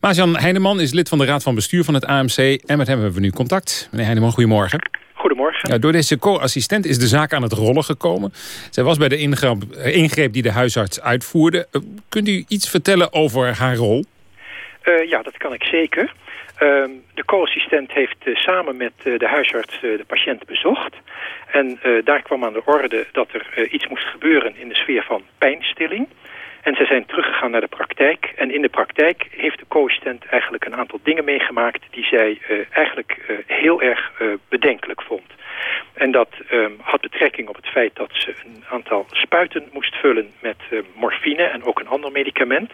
Maas-Jan Heineman is lid van de Raad van Bestuur van het AMC... en met hem hebben we nu contact. Meneer Heineman, goedemorgen. Goedemorgen. Ja, door deze co-assistent is de zaak aan het rollen gekomen. Zij was bij de ingreep, ingreep die de huisarts uitvoerde. Uh, kunt u iets vertellen over haar rol? Uh, ja, dat kan ik zeker. Uh, de co-assistent heeft uh, samen met de huisarts de patiënt bezocht. En daar kwam aan de orde dat er iets moest gebeuren in de sfeer van pijnstilling. En ze zijn teruggegaan naar de praktijk. En in de praktijk heeft de co-assistent eigenlijk een aantal dingen meegemaakt... die zij uh, eigenlijk uh, heel erg uh, bedenkelijk vond. En dat um, had betrekking op het feit dat ze een aantal spuiten moest vullen met morfine en ook een ander medicament.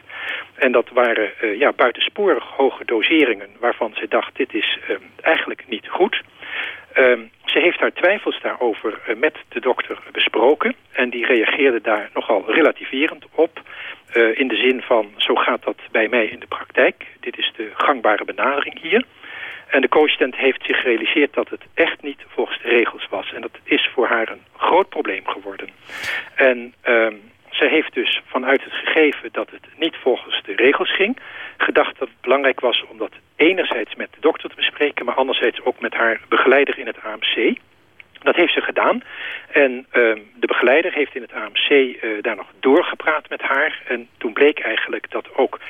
En dat waren ja, buitensporig hoge doseringen waarvan ze dacht dit is um, eigenlijk niet goed. Um, ze heeft haar twijfels daarover uh, met de dokter besproken. En die reageerde daar nogal relativerend op. Uh, in de zin van, zo gaat dat bij mij in de praktijk. Dit is de gangbare benadering hier. En de co-assistent heeft zich gerealiseerd dat het echt niet volgens de regels was. En dat is voor haar een groot probleem geworden. En um, zij heeft dus vanuit het gegeven dat het niet volgens de regels ging... gedacht dat het belangrijk was om dat enerzijds met de dokter te bespreken... maar anderzijds ook met haar begeleider in het AMC. Dat heeft ze gedaan. En uh, de begeleider heeft in het AMC uh, daar nog doorgepraat met haar. En toen bleek eigenlijk dat ook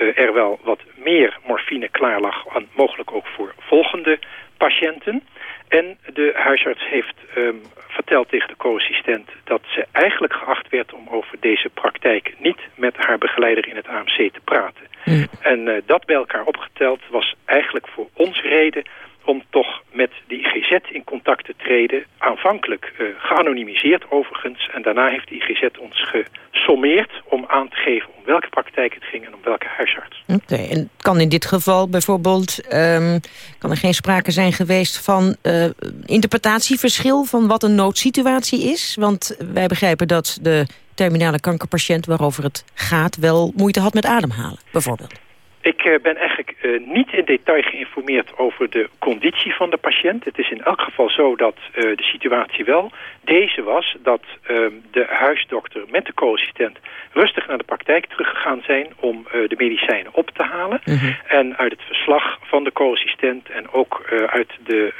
uh, er wel wat meer morfine klaar lag... Mogelijk ook voor volgende patiënten... En de huisarts heeft um, verteld tegen de co-assistent dat ze eigenlijk geacht werd om over deze praktijk niet met haar begeleider in het AMC te praten. En uh, dat bij elkaar opgeteld was eigenlijk voor ons reden om toch met IGZ in contact te treden. Aanvankelijk uh, geanonimiseerd overigens. En daarna heeft de IGZ ons gesommeerd om aan te geven om welke praktijk het ging en om welke huisarts. Oké, okay, en kan in dit geval bijvoorbeeld, um, kan er geen sprake zijn geweest van uh, interpretatieverschil van wat een noodsituatie is? Want wij begrijpen dat de terminale kankerpatiënt waarover het gaat wel moeite had met ademhalen, bijvoorbeeld. Ik uh, ben eigenlijk uh, niet in detail geïnformeerd over de conditie van de patiënt. Het is in elk geval zo dat uh, de situatie wel deze was... dat de huisdokter met de co-assistent rustig naar de praktijk teruggegaan zijn... om de medicijnen op te halen. -hmm. En uit het verslag van de co-assistent en ook uit de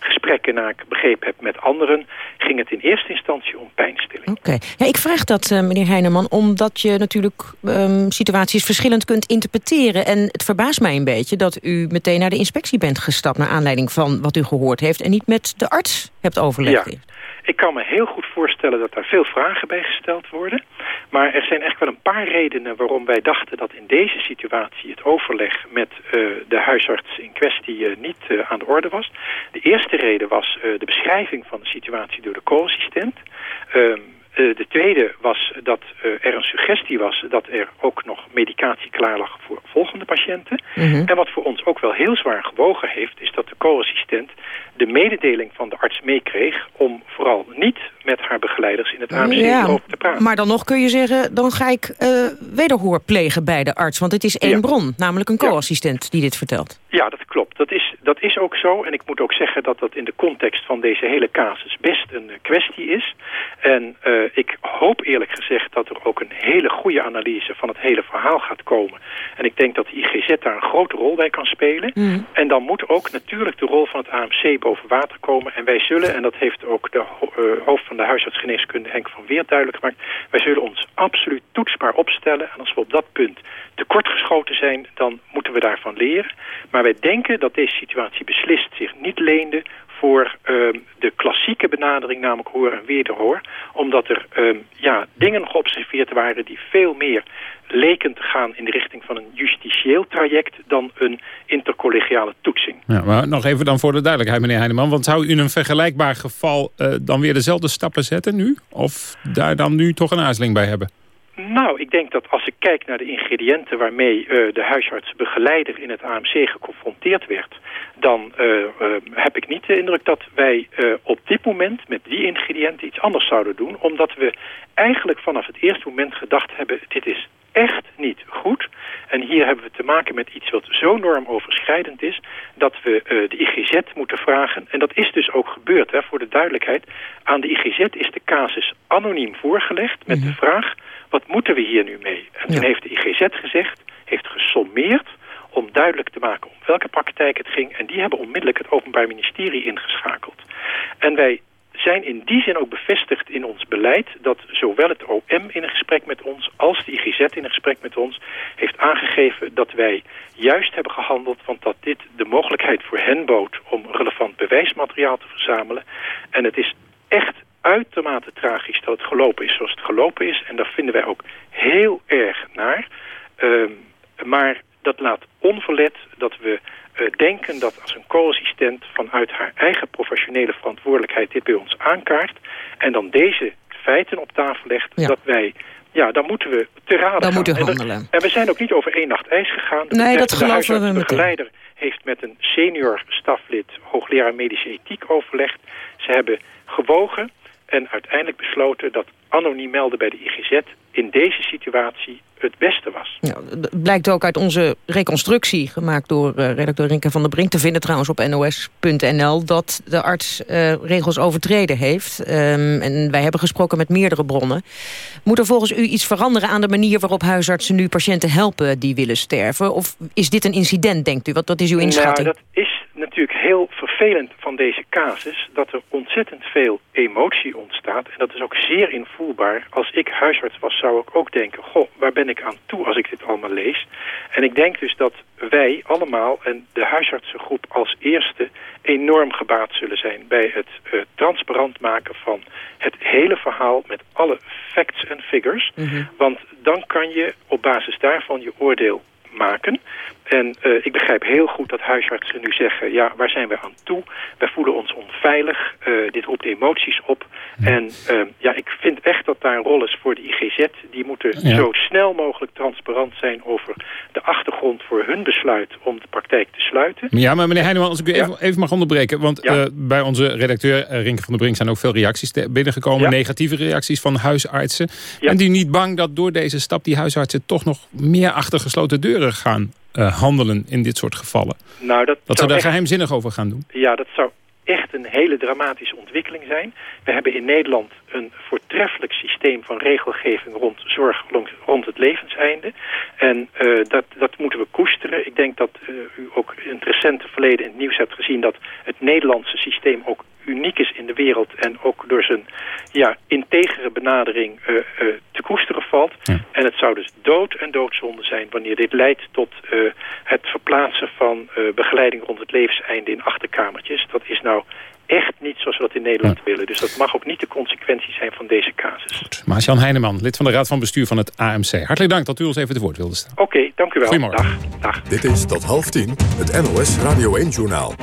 gesprekken... naar ik begrepen heb met anderen... ging het in eerste instantie om pijnstilling. Oké, okay. ja, ik vraag dat, meneer Heineman, omdat je natuurlijk um, situaties verschillend kunt interpreteren. En het verbaast mij een beetje dat u meteen naar de inspectie bent gestapt... naar aanleiding van wat u gehoord heeft... en niet met de arts hebt overlegd. Ja. Ik kan me heel goed voorstellen dat daar veel vragen bij gesteld worden. Maar er zijn echt wel een paar redenen waarom wij dachten dat in deze situatie het overleg met uh, de huisarts in kwestie uh, niet uh, aan de orde was. De eerste reden was de beschrijving van de situatie door de co-assistent. Uh, de tweede was dat uh, er een suggestie was dat er ook nog medicatie klaar lag voor volgende patiënten. Mm -hmm. En wat voor ons ook wel heel zwaar gewogen heeft, is dat de co-assistent de mededeling van de arts meekreeg om vooral niet met haar begeleiders in het AMC ja, over te praten. Maar dan nog kun je zeggen, dan ga ik uh, wederhoor plegen bij de arts, want het is één ja. bron, namelijk een co-assistent ja. die dit vertelt. Ja, dat klopt. Dat is, dat is ook zo. En ik moet ook zeggen dat dat in de context van deze hele casus best een kwestie is. En uh, ik hoop eerlijk gezegd dat er ook een hele goede analyse van het hele verhaal gaat komen. En ik denk dat de IGZ daar een grote rol bij kan spelen. Mm. En dan moet ook natuurlijk de rol van het AMC boven water komen. En wij zullen, en dat heeft ook de uh, hoofd van de huisartsgeneeskunde Henk van Weer duidelijk gemaakt. Wij zullen ons absoluut toetsbaar opstellen. En als we op dat punt tekortgeschoten zijn, dan moeten we daarvan leren. Maar wij denken dat deze situatie beslist zich niet leende voor um, de klassieke benadering, namelijk hoor en wederhoor. Omdat er um, ja, dingen geobserveerd waren die veel meer leken te gaan in de richting van een justitieel traject dan een intercollegiale toetsing. Ja, maar nog even dan voor de duidelijkheid, meneer Heineman. Want zou u in een vergelijkbaar geval uh, dan weer dezelfde stappen zetten nu? Of daar dan nu toch een aarzeling bij hebben? Nou, ik denk dat als ik kijk naar de ingrediënten waarmee uh, de huisartsbegeleider in het AMC geconfronteerd werd, dan uh, uh, heb ik niet de indruk dat wij op dit moment met die ingrediënten iets anders zouden doen. Omdat we eigenlijk vanaf het eerste moment gedacht hebben, dit is echt niet goed. En hier hebben we te maken met iets wat zo normoverschrijdend is... dat we uh, de IGZ moeten vragen. En dat is dus ook gebeurd, hè, voor de duidelijkheid. Aan de IGZ is de casus anoniem voorgelegd met mm -hmm. de vraag... wat moeten we hier nu mee? En ja. toen heeft de IGZ gezegd, heeft gesommeerd om duidelijk te maken om welke praktijk het ging. En die hebben onmiddellijk het Openbaar Ministerie ingeschakeld. En wij zijn in die zin ook bevestigd in ons beleid... dat zowel het OM in een gesprek met ons als de IGZ in een gesprek met ons... heeft aangegeven dat wij juist hebben gehandeld... want dat dit de mogelijkheid voor hen bood om relevant bewijsmateriaal te verzamelen. En het is echt uitermate tragisch dat het gelopen is zoals het gelopen is. En daar vinden wij ook heel erg naar. Um, maar dat laat onverlet dat we uh, denken dat als een co-assistent vanuit haar eigen professionele verantwoordelijkheid dit bij ons aankaart en dan deze feiten op tafel legt, ja. dat wij ja, dan moeten we te raden dan gaan. Moet u handelen. En, dat, en, we zijn ook niet over één nacht ijs gegaan. De nee, dat geloven we De begeleider heeft met een senior staflid, hoogleraar medische ethiek overlegd. Ze hebben gewogen en uiteindelijk besloten dat anoniem melden bij de IGZ in deze situatie het beste was. Ja, dat blijkt ook uit onze reconstructie, gemaakt door uh, redacteur Rinke van der Brink... te vinden trouwens op nos.nl, dat de arts uh, regels overtreden heeft. Um, en wij hebben gesproken met meerdere bronnen. Moet er volgens u iets veranderen aan de manier waarop huisartsen nu patiënten helpen die willen sterven? Of is dit een incident, denkt u? Wat, wat is uw inschatting? Nou, dat is natuurlijk heel vervelend van deze casus... dat er ontzettend veel emotie ontstaat. En dat is ook zeer invoelbaar. Als ik huisarts was, zou ik ook denken... goh, waar ben ik aan toe als ik dit allemaal lees? En ik denk dus dat wij allemaal en de huisartsengroep als eerste... enorm gebaat zullen zijn bij het uh, transparant maken van het hele verhaal... met alle facts en figures. Mm -hmm. Want dan kan je op basis daarvan je oordeel maken. En uh, ik begrijp heel goed dat huisartsen nu zeggen... ja, waar zijn we aan toe? Wij voelen ons onveilig. Uh, dit roept emoties op. Ja. En uh, ja, ik vind echt dat daar een rol is voor de IGZ. Die moeten ja. zo snel mogelijk transparant zijn... over de achtergrond voor hun besluit om de praktijk te sluiten. Ja, maar meneer Heineman, als ik u ja. even, even, mag onderbreken... want ja. bij onze redacteur Rinke van der Brink... zijn ook veel reacties binnengekomen. Negatieve reacties van huisartsen. En die niet bang dat door deze stap... die huisartsen toch nog meer achter gesloten deuren gaan uh, handelen in dit soort gevallen. Nou, dat dat ze daar echt, geheimzinnig over gaan doen. Ja, dat zou echt een hele dramatische ontwikkeling zijn. We hebben in Nederland een voortreffelijk systeem van regelgeving rond zorg rond het levenseinde. En uh, dat, dat moeten we koesteren. Ik denk dat uh, u ook in het recente verleden in het nieuws hebt gezien dat het Nederlandse systeem ook uniek is in de wereld en ook door zijn ja, integere benadering uh, uh, te koesteren valt. Ja. En het zou dus dood en doodzonde zijn wanneer dit leidt tot uh, het verplaatsen van begeleiding rond het levenseinde in achterkamertjes. Dat is nou echt niet zoals we dat in Nederland willen. Dus dat mag ook niet de consequentie zijn van deze casus. Maar Jan Heineman, lid van de Raad van Bestuur van het AMC. Hartelijk dank dat u ons even te woord wilde staan. Oké, dank u wel. Goedemorgen. Dag. Dag. Dit is tot half tien het NOS Radio 1-journaal.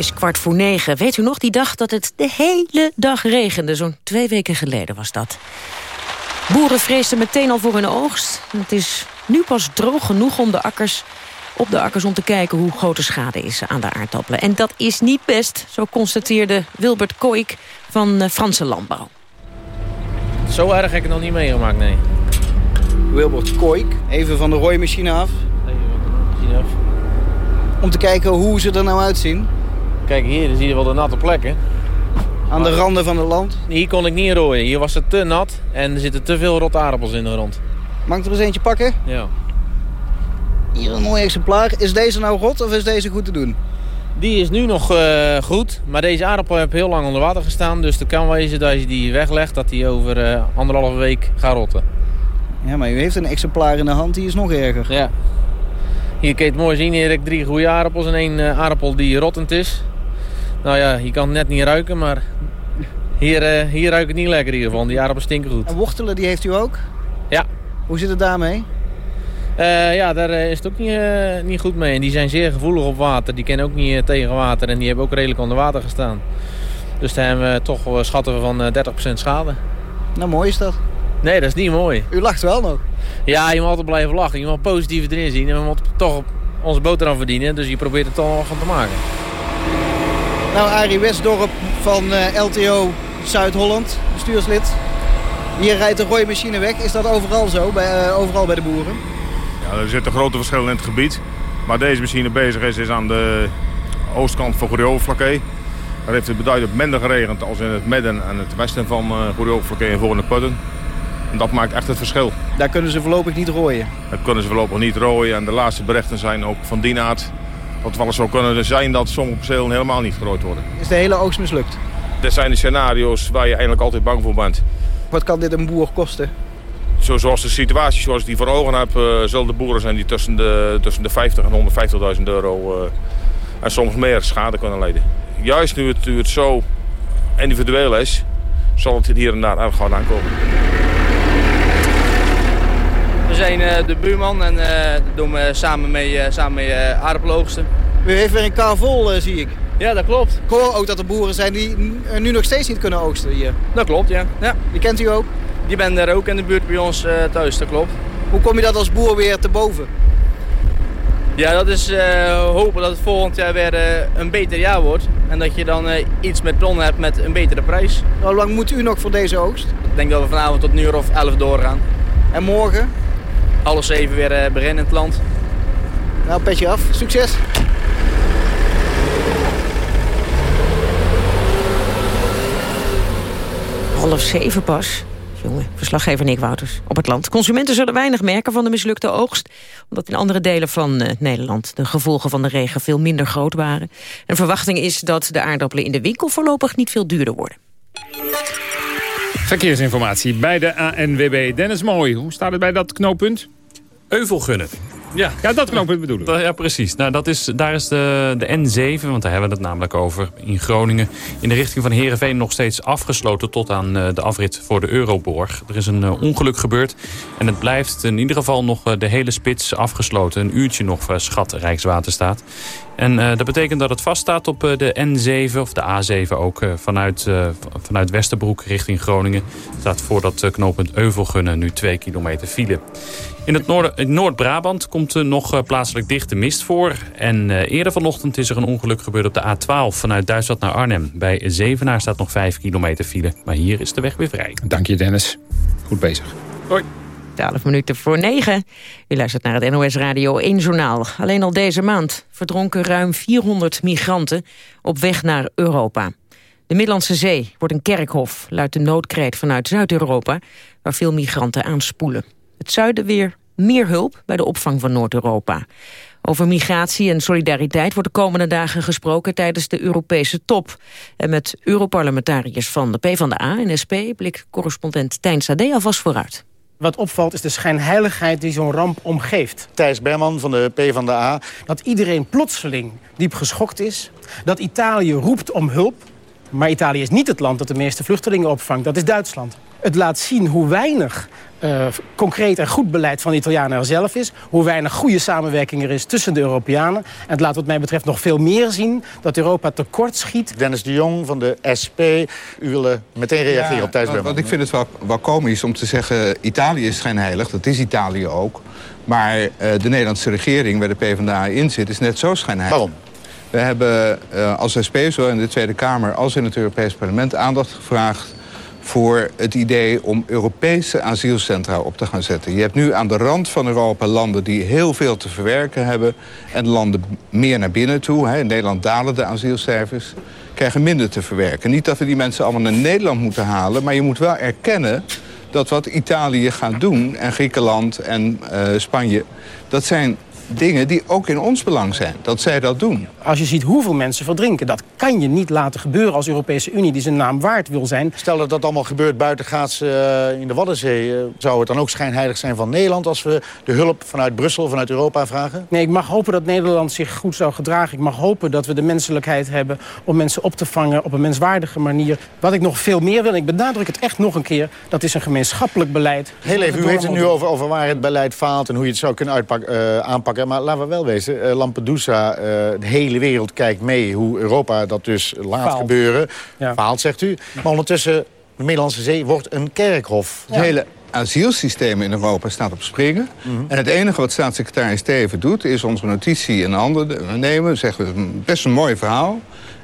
Is kwart voor negen. Weet u nog die dag dat het de hele dag regende? Zo'n twee weken geleden was dat. Boeren vreesden meteen al voor hun oogst. Het is nu pas droog genoeg om de akkers, op de akkers om te kijken hoe groot de schade is aan de aardappelen. En dat is niet best, zo constateerde Wilbert Koik van eh, Franse Landbouw. Zo erg heb ik het nog niet meegemaakt, nee. Wilbert Koik, even van de rooimachine af. Even af. Om te kijken hoe ze er nou uitzien. Kijk, hier zie je wel de natte plekken. Aan de randen van het land? Hier kon ik niet rooien. Hier was het te nat en er zitten te veel rotte aardappels in de grond. Mag ik er eens eentje pakken? Ja. Hier een mooi exemplaar. Is deze nou rot of is deze goed te doen? Die is nu nog uh, goed, maar deze aardappel heeft heel lang onder water gestaan. Dus het kan wezen dat als je die weglegt, dat die over uh, anderhalve week gaat rotten. Ja, maar u heeft een exemplaar in de hand, die is nog erger. Ja. Hier kun je het mooi zien, hier heb ik drie goede aardappels en één uh, aardappel die rottend is. Nou ja, je kan het net niet ruiken, maar hier, hier ruikt het niet lekker in ieder geval. Die aardappels stinken goed. En wortelen, die heeft u ook? Ja. Hoe zit het daarmee? Uh, ja, daar is het ook niet, uh, niet goed mee. En die zijn zeer gevoelig op water. Die kennen ook niet uh, tegen water. En die hebben ook redelijk onder water gestaan. Dus daar hebben we toch schatten we van 30% schade. Nou, mooi is dat. Nee, dat is niet mooi. U lacht wel nog. Ja, je moet altijd blijven lachen. Je moet positief erin zien. En we moeten toch onze boterham verdienen. Dus je probeert er toch nog van te maken. Nou, Arie Westdorp van LTO Zuid-Holland, bestuurslid. Hier rijdt de rooimachine weg. Is dat overal zo, bij, overal bij de boeren? Ja, er zitten grote verschillen in het gebied. Maar deze machine bezig is, is aan de oostkant van Goeree-Overflakkee. Daar heeft het beduidend minder geregend als in het midden en het westen van uh, Goeree-Overflakkee en Voorne Putten. En dat maakt echt het verschil. Daar kunnen ze voorlopig niet rooien? Dat kunnen ze voorlopig niet rooien. En de laatste berichten zijn ook van die het wel eens zou kunnen zijn dat sommige percelen helemaal niet gerooid worden. Is de hele oogst mislukt? Dit zijn de scenario's waar je eigenlijk altijd bang voor bent. Wat kan dit een boer kosten? Zo, zoals de situatie zoals ik die voor ogen heb, uh, zullen de boeren zijn die tussen de, tussen de 50 en 150.000 euro uh, en soms meer schade kunnen leiden. Juist nu het, nu het zo individueel is, zal het hier en daar erg hard aankomen. We zijn uh, de buurman en dat doen we samen mee, samen mee aardappeloogsten. U heeft weer een kar vol, zie ik. Ja, dat klopt. Ik hoor ook dat er boeren zijn die nu nog steeds niet kunnen oogsten hier. Dat klopt, ja. ja. Die kent u ook? Die ben er ook in de buurt bij ons thuis, dat klopt. Hoe kom je dat als boer weer te boven? Ja, dat is uh, hopen dat het volgend jaar weer uh, een beter jaar wordt. En dat je dan iets met ton hebt met een betere prijs. Hoe lang moet u nog voor deze oogst? Ik denk dat we vanavond tot uur of elf doorgaan. En morgen? Half zeven weer beginnen in het land. Nou, petje af. Succes! Half zeven pas. Jongen, verslaggever Nick Wouters op het land. Consumenten zullen weinig merken van de mislukte oogst... omdat in andere delen van uh, Nederland de gevolgen van de regen veel minder groot waren. En verwachting is dat de aardappelen in de winkel voorlopig niet veel duurder worden. Verkeersinformatie bij de ANWB. Dennis Mooi, hoe staat het bij dat knooppunt? Euvelgunnen. Ja. ja, dat knooppunt bedoel ik. Ja, precies. Nou, dat is, daar is de, de N7, want daar hebben we het namelijk over in Groningen. In de richting van Heerenveen nog steeds afgesloten tot aan de afrit voor de Euroborg. Er is een ongeluk gebeurd en het blijft in ieder geval nog de hele spits afgesloten. Een uurtje nog, schat Rijkswaterstaat. En uh, dat betekent dat het vaststaat op uh, de N7 of de A7 ook uh, vanuit, vanuit Westerbroek richting Groningen. Staat voor dat knooppunt Euvelgunnen nu 2 kilometer file. In het Noord-Brabant komt er nog plaatselijk dichte mist voor. En eerder vanochtend is er een ongeluk gebeurd op de A12 vanuit Duitsland naar Arnhem. Bij Zevenaar staat nog 5 kilometer file. Maar hier is de weg weer vrij. Dank je Dennis. Goed bezig. Hoi. 12 minuten voor 9. U luistert naar het NOS Radio 1 Journaal. Alleen al deze maand verdronken ruim 400 migranten op weg naar Europa. De Middellandse Zee wordt een kerkhof, luidt de noodkreet vanuit Zuid-Europa... waar veel migranten aanspoelen. Het zuiden weer meer hulp bij de opvang van Noord-Europa. Over migratie en solidariteit wordt de komende dagen gesproken tijdens de Europese top. En met Europarlementariërs van de PvdA en SP blikt correspondent Tijn Sade alvast vooruit. Wat opvalt is de schijnheiligheid die zo'n ramp omgeeft. Thijs Berman van de PvdA. Dat iedereen plotseling diep geschokt is. Dat Italië roept om hulp. Maar Italië is niet het land dat de meeste vluchtelingen opvangt. Dat is Duitsland. Het laat zien hoe weinig uh, concreet en goed beleid van de Italianen er zelf is. Hoe weinig goede samenwerking er is tussen de Europeanen. En het laat wat mij betreft nog veel meer zien dat Europa tekort schiet. Dennis de Jong van de SP. U wilde meteen reageren op Thijs. Want ik vind het wel, wel komisch om te zeggen... Italië is schijnheilig, dat is Italië ook. Maar uh, de Nederlandse regering, waar de PvdA in zit, is net zo schijnheilig. Waarom? We hebben uh, als SP, zowel in de Tweede Kamer als in het Europees Parlement... aandacht gevraagd voor het idee om Europese asielcentra op te gaan zetten. Je hebt nu aan de rand van Europa landen die heel veel te verwerken hebben... en landen meer naar binnen toe. In Nederland dalen de asielcijfers, krijgen minder te verwerken. Niet dat we die mensen allemaal naar Nederland moeten halen... maar je moet wel erkennen dat wat Italië gaat doen... en Griekenland en uh, Spanje, dat zijn dingen die ook in ons belang zijn. Dat zij dat doen. Als je ziet hoeveel mensen verdrinken, dat kan je niet laten gebeuren als Europese Unie die zijn naam waard wil zijn. Stel dat dat allemaal gebeurt buitengaats uh, in de Waddenzee. Uh, zou het dan ook schijnheilig zijn van Nederland als we de hulp vanuit Brussel, vanuit Europa vragen? Nee, ik mag hopen dat Nederland zich goed zou gedragen. Ik mag hopen dat we de menselijkheid hebben om mensen op te vangen op een menswaardige manier. Wat ik nog veel meer wil, en ik benadruk het echt nog een keer, dat is een gemeenschappelijk beleid. Heel even, u heeft het nu over, over waar het beleid faalt en hoe je het zou kunnen uitpak, uh, aanpakken. Maar laten we wel wezen, uh, Lampedusa, uh, de hele wereld kijkt mee hoe Europa dat dus laat Faalt. gebeuren. Ja. Faalt, zegt u. Maar ondertussen, de Middellandse Zee wordt een kerkhof. Ja. Het hele asielsysteem in Europa staat op springen. Mm -hmm. En het enige wat staatssecretaris Teven doet... is onze notitie in handen nemen. Zeggen we, best een mooi verhaal.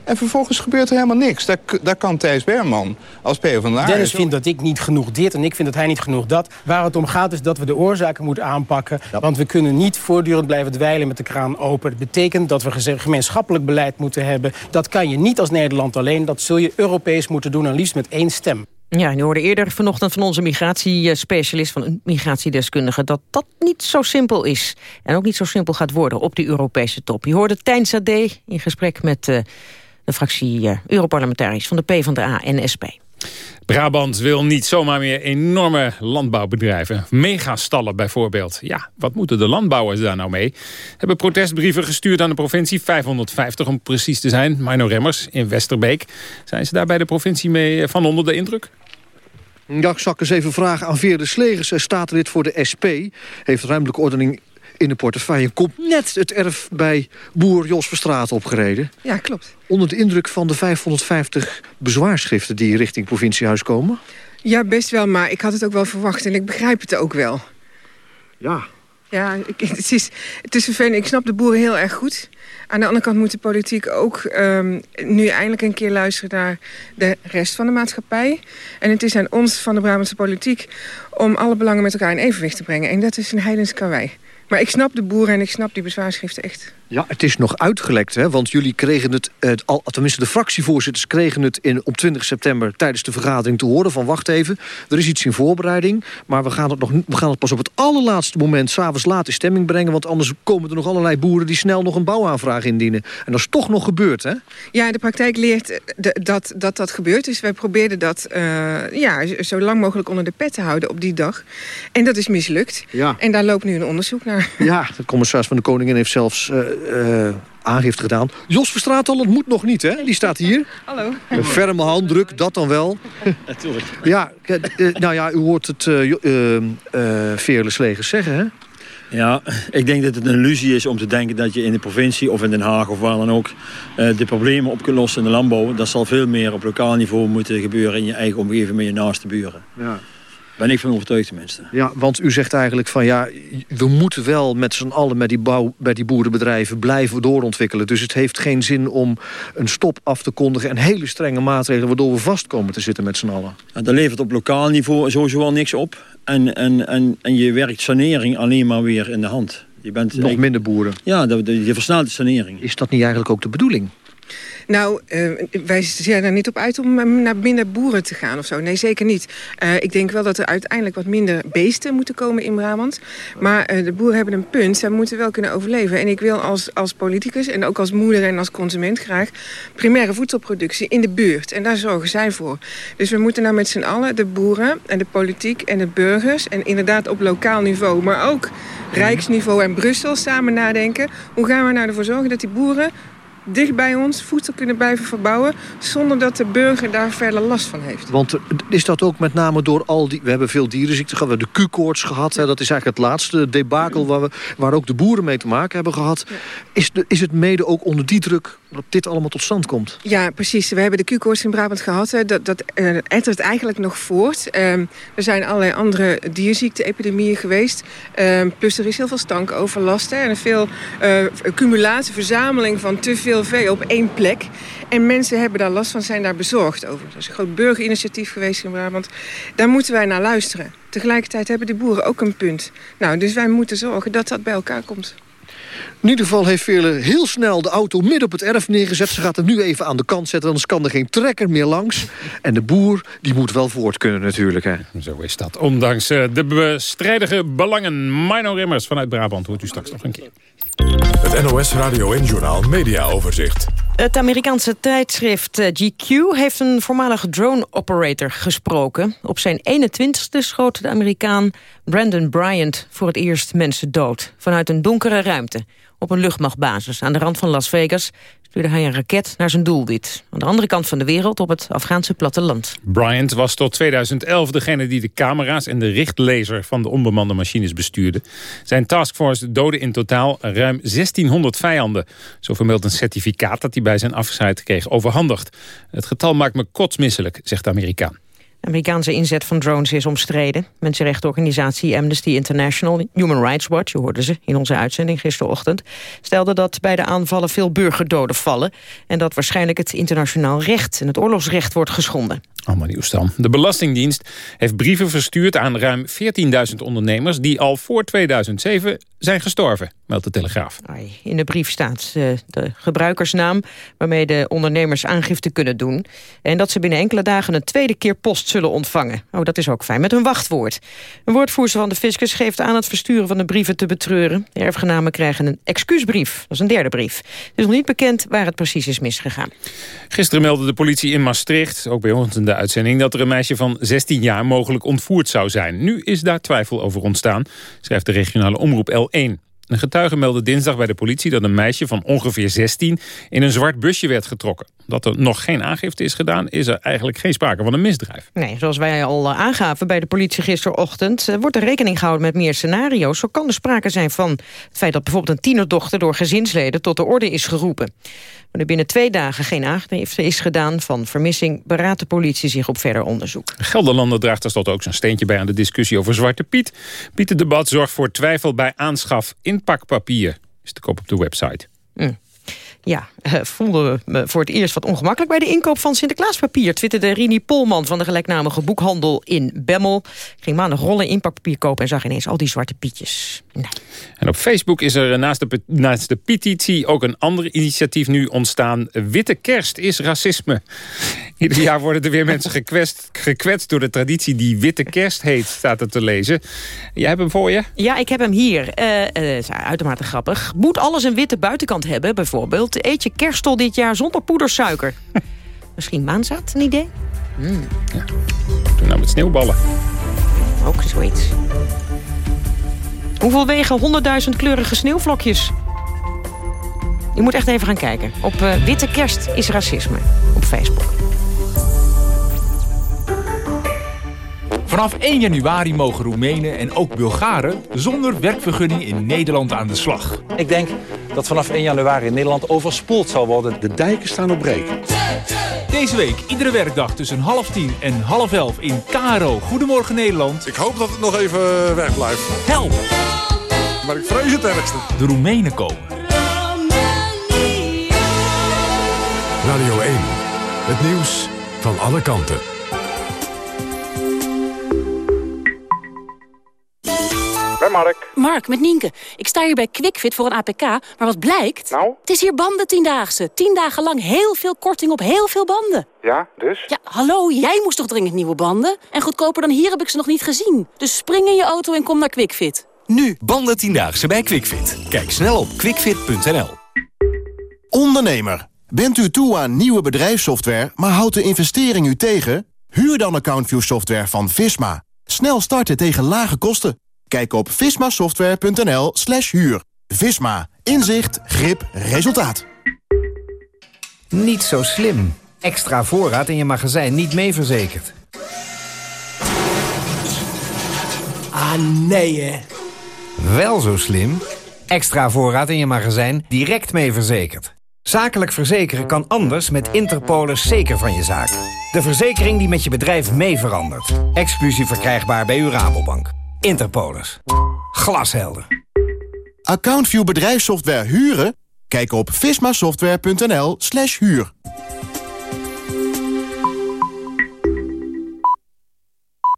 En vervolgens gebeurt er helemaal niks. Daar, daar kan Thijs Berman als PvdA... Dennis vindt dat ik niet genoeg dit en ik vind dat hij niet genoeg dat. Waar het om gaat is dat we de oorzaken moeten aanpakken. Ja. Want we kunnen niet voortdurend blijven dweilen met de kraan open. Dat betekent dat we gemeenschappelijk beleid moeten hebben. Dat kan je niet als Nederland alleen. Dat zul je Europees moeten doen en liefst met één stem. Ja, je hoorde eerder vanochtend van onze migratiespecialist... van een migratiedeskundige, dat dat niet zo simpel is. En ook niet zo simpel gaat worden op die Europese top. Je hoorde Tijn Sade in gesprek met... Uh, de fractie uh, Europarlementariërs van de PvdA en SP. Brabant wil niet zomaar meer enorme landbouwbedrijven. Megastallen bijvoorbeeld. Ja, wat moeten de landbouwers daar nou mee? Hebben protestbrieven gestuurd aan de provincie. 550 om precies te zijn. Mino Remmers in Westerbeek. Zijn ze daar bij de provincie mee van onder de indruk? Ja, ik zal eens even vragen aan Veerde Slegers, statenlid voor de SP. Heeft ruimtelijke ordening in de portefeuille. Komt net het erf bij boer Jos Verstraat opgereden. Ja, klopt. Onder de indruk van de 550 bezwaarschriften die richting provinciehuis komen? Ja, best wel, maar ik had het ook wel verwacht en ik begrijp het ook wel. Ja. Ja, ik, het, is, het is vervelend. Ik snap de boeren heel erg goed. Aan de andere kant moet de politiek ook um, nu eindelijk een keer luisteren naar de rest van de maatschappij. En het is aan ons van de Brabantse politiek om alle belangen met elkaar in evenwicht te brengen. En dat is een heidens karwei. Maar ik snap de boeren en ik snap die bezwaarschriften echt. Ja, het is nog uitgelekt, hè? want jullie kregen het, het al, tenminste de fractievoorzitters kregen het in, op 20 september tijdens de vergadering te horen van wacht even, er is iets in voorbereiding, maar we gaan het, nog, we gaan het pas op het allerlaatste moment s'avonds laat in stemming brengen, want anders komen er nog allerlei boeren die snel nog een bouwaanvraag indienen. En dat is toch nog gebeurd, hè? Ja, de praktijk leert de, dat, dat dat gebeurt, dus wij probeerden dat uh, ja, zo lang mogelijk onder de pet te houden op die dag. En dat is mislukt. Ja. En daar loopt nu een onderzoek naar. Ja, de commissaris van de Koningin heeft zelfs... Uh, uh, aangifte gedaan. Jos Verstraat al ontmoet nog niet, hè? Die staat hier. Hallo. Een ferme handdruk, dat dan wel. Natuurlijk. Ja, uh, nou ja, u hoort het uh, uh, Veerle Slegers zeggen, hè? Ja, ik denk dat het een illusie is om te denken dat je in de provincie of in Den Haag of waar dan ook de problemen op kunt lossen in de landbouw. Dat zal veel meer op lokaal niveau moeten gebeuren in je eigen omgeving met je naaste buren. Ja. Ben ik van overtuigd tenminste. Ja, want u zegt eigenlijk van ja, we moeten wel met z'n allen met die, bouw, bij die boerenbedrijven blijven doorontwikkelen. Dus het heeft geen zin om een stop af te kondigen en hele strenge maatregelen waardoor we vast komen te zitten met z'n allen. Ja, dat levert op lokaal niveau sowieso al niks op. En, en, en, en je werkt sanering alleen maar weer in de hand. Je bent Nog minder boeren. Ja, je versnelt de sanering. Is dat niet eigenlijk ook de bedoeling? Nou, uh, wij zijn er niet op uit om naar minder boeren te gaan of zo. Nee, zeker niet. Uh, ik denk wel dat er uiteindelijk wat minder beesten moeten komen in Brabant. Maar de boeren hebben een punt. Zij moeten wel kunnen overleven. En ik wil als, als politicus en ook als moeder en als consument graag... primaire voedselproductie in de buurt. En daar zorgen zij voor. Dus we moeten nou met z'n allen, de boeren en de politiek en de burgers... en inderdaad op lokaal niveau, maar ook rijksniveau en Brussel samen nadenken. Hoe gaan we nou ervoor zorgen dat die boeren dicht bij ons voedsel kunnen blijven verbouwen... zonder dat de burger daar verder last van heeft. Want is dat ook met name door al die... We hebben veel dierenziekten gehad, we hebben de Q-koorts gehad. Hè, dat is eigenlijk het laatste debakel waar, we, waar ook de boeren mee te maken hebben gehad. Is, de, is het mede ook onder die druk dat dit allemaal tot stand komt? Ja, precies. We hebben de Q-koorts in Brabant gehad. Hè. Dat, dat uh, ettert eigenlijk nog voort. Um, er zijn allerlei andere dierziekte-epidemieën geweest. Um, plus er is heel veel stankoverlast. Hè, en veel uh, cumulatie, verzameling van te veel vee op één plek. En mensen hebben daar last van, zijn daar bezorgd over. Er is een groot burgerinitiatief geweest in Brabant. Daar moeten wij naar luisteren. Tegelijkertijd hebben de boeren ook een punt. Nou, dus wij moeten zorgen dat dat bij elkaar komt. In ieder geval heeft Veerle heel snel de auto midden op het erf neergezet. Ze gaat hem nu even aan de kant zetten, anders kan er geen trekker meer langs. En de boer, die moet wel voort kunnen natuurlijk. Hè. Zo is dat. Ondanks uh, de bestrijdige belangen. Mino Rimmers vanuit Brabant hoort u straks nog een keer. Het NOS Radio en Journaal Media Overzicht. Het Amerikaanse tijdschrift eh, GQ heeft een voormalige drone-operator gesproken. Op zijn 21ste schoot de Amerikaan Brandon Bryant voor het eerst mensen dood. Vanuit een donkere ruimte op een luchtmachtbasis aan de rand van Las Vegas stuurde hij een raket naar zijn doelwit. Aan de andere kant van de wereld op het Afghaanse platteland. Bryant was tot 2011 degene die de camera's en de richtlaser van de onbemande machines bestuurde. Zijn taskforce doodde in totaal ruim 1600 vijanden. Zo vermeldt een certificaat dat hij bij zijn afscheid kreeg overhandigd. Het getal maakt me kotsmisselijk, zegt de Amerikaan. De Amerikaanse inzet van drones is omstreden. Mensenrechtenorganisatie Amnesty International, Human Rights Watch... je hoorde ze in onze uitzending gisterochtend... stelde dat bij de aanvallen veel burgerdoden vallen... en dat waarschijnlijk het internationaal recht en het oorlogsrecht wordt geschonden. Allemaal nieuws dan. De Belastingdienst heeft brieven verstuurd aan ruim 14.000 ondernemers... die al voor 2007 zijn gestorven, meldt de Telegraaf. In de brief staat uh, de gebruikersnaam... waarmee de ondernemers aangifte kunnen doen. En dat ze binnen enkele dagen een tweede keer post zullen ontvangen. Oh, dat is ook fijn, met een wachtwoord. Een woordvoerster van de fiscus geeft aan het versturen van de brieven te betreuren. De erfgenamen krijgen een excuusbrief, dat is een derde brief. Het is nog niet bekend waar het precies is misgegaan. Gisteren meldde de politie in Maastricht, ook bij ons in de uitzending... dat er een meisje van 16 jaar mogelijk ontvoerd zou zijn. Nu is daar twijfel over ontstaan, schrijft de regionale omroep L1. Een getuige meldde dinsdag bij de politie dat een meisje van ongeveer 16 in een zwart busje werd getrokken. Dat er nog geen aangifte is gedaan, is er eigenlijk geen sprake van een misdrijf. Nee, zoals wij al eh, aangaven bij de politie gisterochtend... Eh, wordt er rekening gehouden met meer scenario's. Zo kan er sprake zijn van het feit dat bijvoorbeeld een tienerdochter... door gezinsleden tot de orde is geroepen. Wanneer binnen twee dagen geen aangifte is gedaan van vermissing... beraadt de politie zich op verder onderzoek. Gelderlander draagt tenslotte ook zijn steentje bij aan de discussie over Zwarte Piet. Piet het debat zorgt voor twijfel bij aanschaf inpakpapier. Is te koop op de website. Ja, uh, voelde me voor het eerst wat ongemakkelijk... bij de inkoop van Sinterklaaspapier, twitterde Rini Polman... van de gelijknamige boekhandel in Bemmel. Ging maandag rollen inpakpapier kopen... en zag ineens al die zwarte pietjes. Nee. En op Facebook is er naast de, naast de petitie... ook een ander initiatief nu ontstaan. Witte kerst is racisme. Ieder jaar worden er weer mensen gekwetst, gekwetst... door de traditie die witte kerst heet, staat er te lezen. Jij hebt hem voor je? Ja, ik heb hem hier. Uh, uitermate grappig. Moet alles een witte buitenkant hebben, bijvoorbeeld eet je kerstol dit jaar zonder poedersuiker. Misschien maanzaad, een idee? Mm. Ja. Doe nou met sneeuwballen. Ook zoiets. Hoeveel wegen 100.000 kleurige sneeuwvlokjes? Je moet echt even gaan kijken. Op uh, Witte Kerst is racisme. Op Facebook. Vanaf 1 januari mogen Roemenen en ook Bulgaren zonder werkvergunning in Nederland aan de slag. Ik denk dat vanaf 1 januari in Nederland overspoeld zal worden. De dijken staan op breek. Deze week, iedere werkdag tussen half tien en half elf in Karo. Goedemorgen Nederland. Ik hoop dat het nog even weg blijft. Help! Maar ik vrees het ergste. De Roemenen komen. Radio 1. Het nieuws van alle kanten. Mark. Mark, met Nienke. Ik sta hier bij QuickFit voor een APK, maar wat blijkt? Nou? Het is hier banden tiendaagse. Tien dagen lang heel veel korting op heel veel banden. Ja, dus? Ja, hallo, jij moest toch dringend nieuwe banden? En goedkoper dan hier heb ik ze nog niet gezien. Dus spring in je auto en kom naar QuickFit. Nu, banden tiendaagse bij QuickFit. Kijk snel op quickfit.nl. Ondernemer, bent u toe aan nieuwe bedrijfssoftware, maar houdt de investering u tegen? Huur dan AccountView software van Visma. Snel starten tegen lage kosten. Kijk op vismasoftware.nl slash huur. Visma. Inzicht, grip, resultaat. Niet zo slim. Extra voorraad in je magazijn niet mee verzekerd. Ah, nee hè. Wel zo slim. Extra voorraad in je magazijn direct mee verzekerd. Zakelijk verzekeren kan anders met Interpolis zeker van je zaak. De verzekering die met je bedrijf mee verandert. Exclusief verkrijgbaar bij uw Rabobank. Interpolis. Glashelder. AccountView bedrijfssoftware huren? Kijk op vismasoftware.nl slash huur.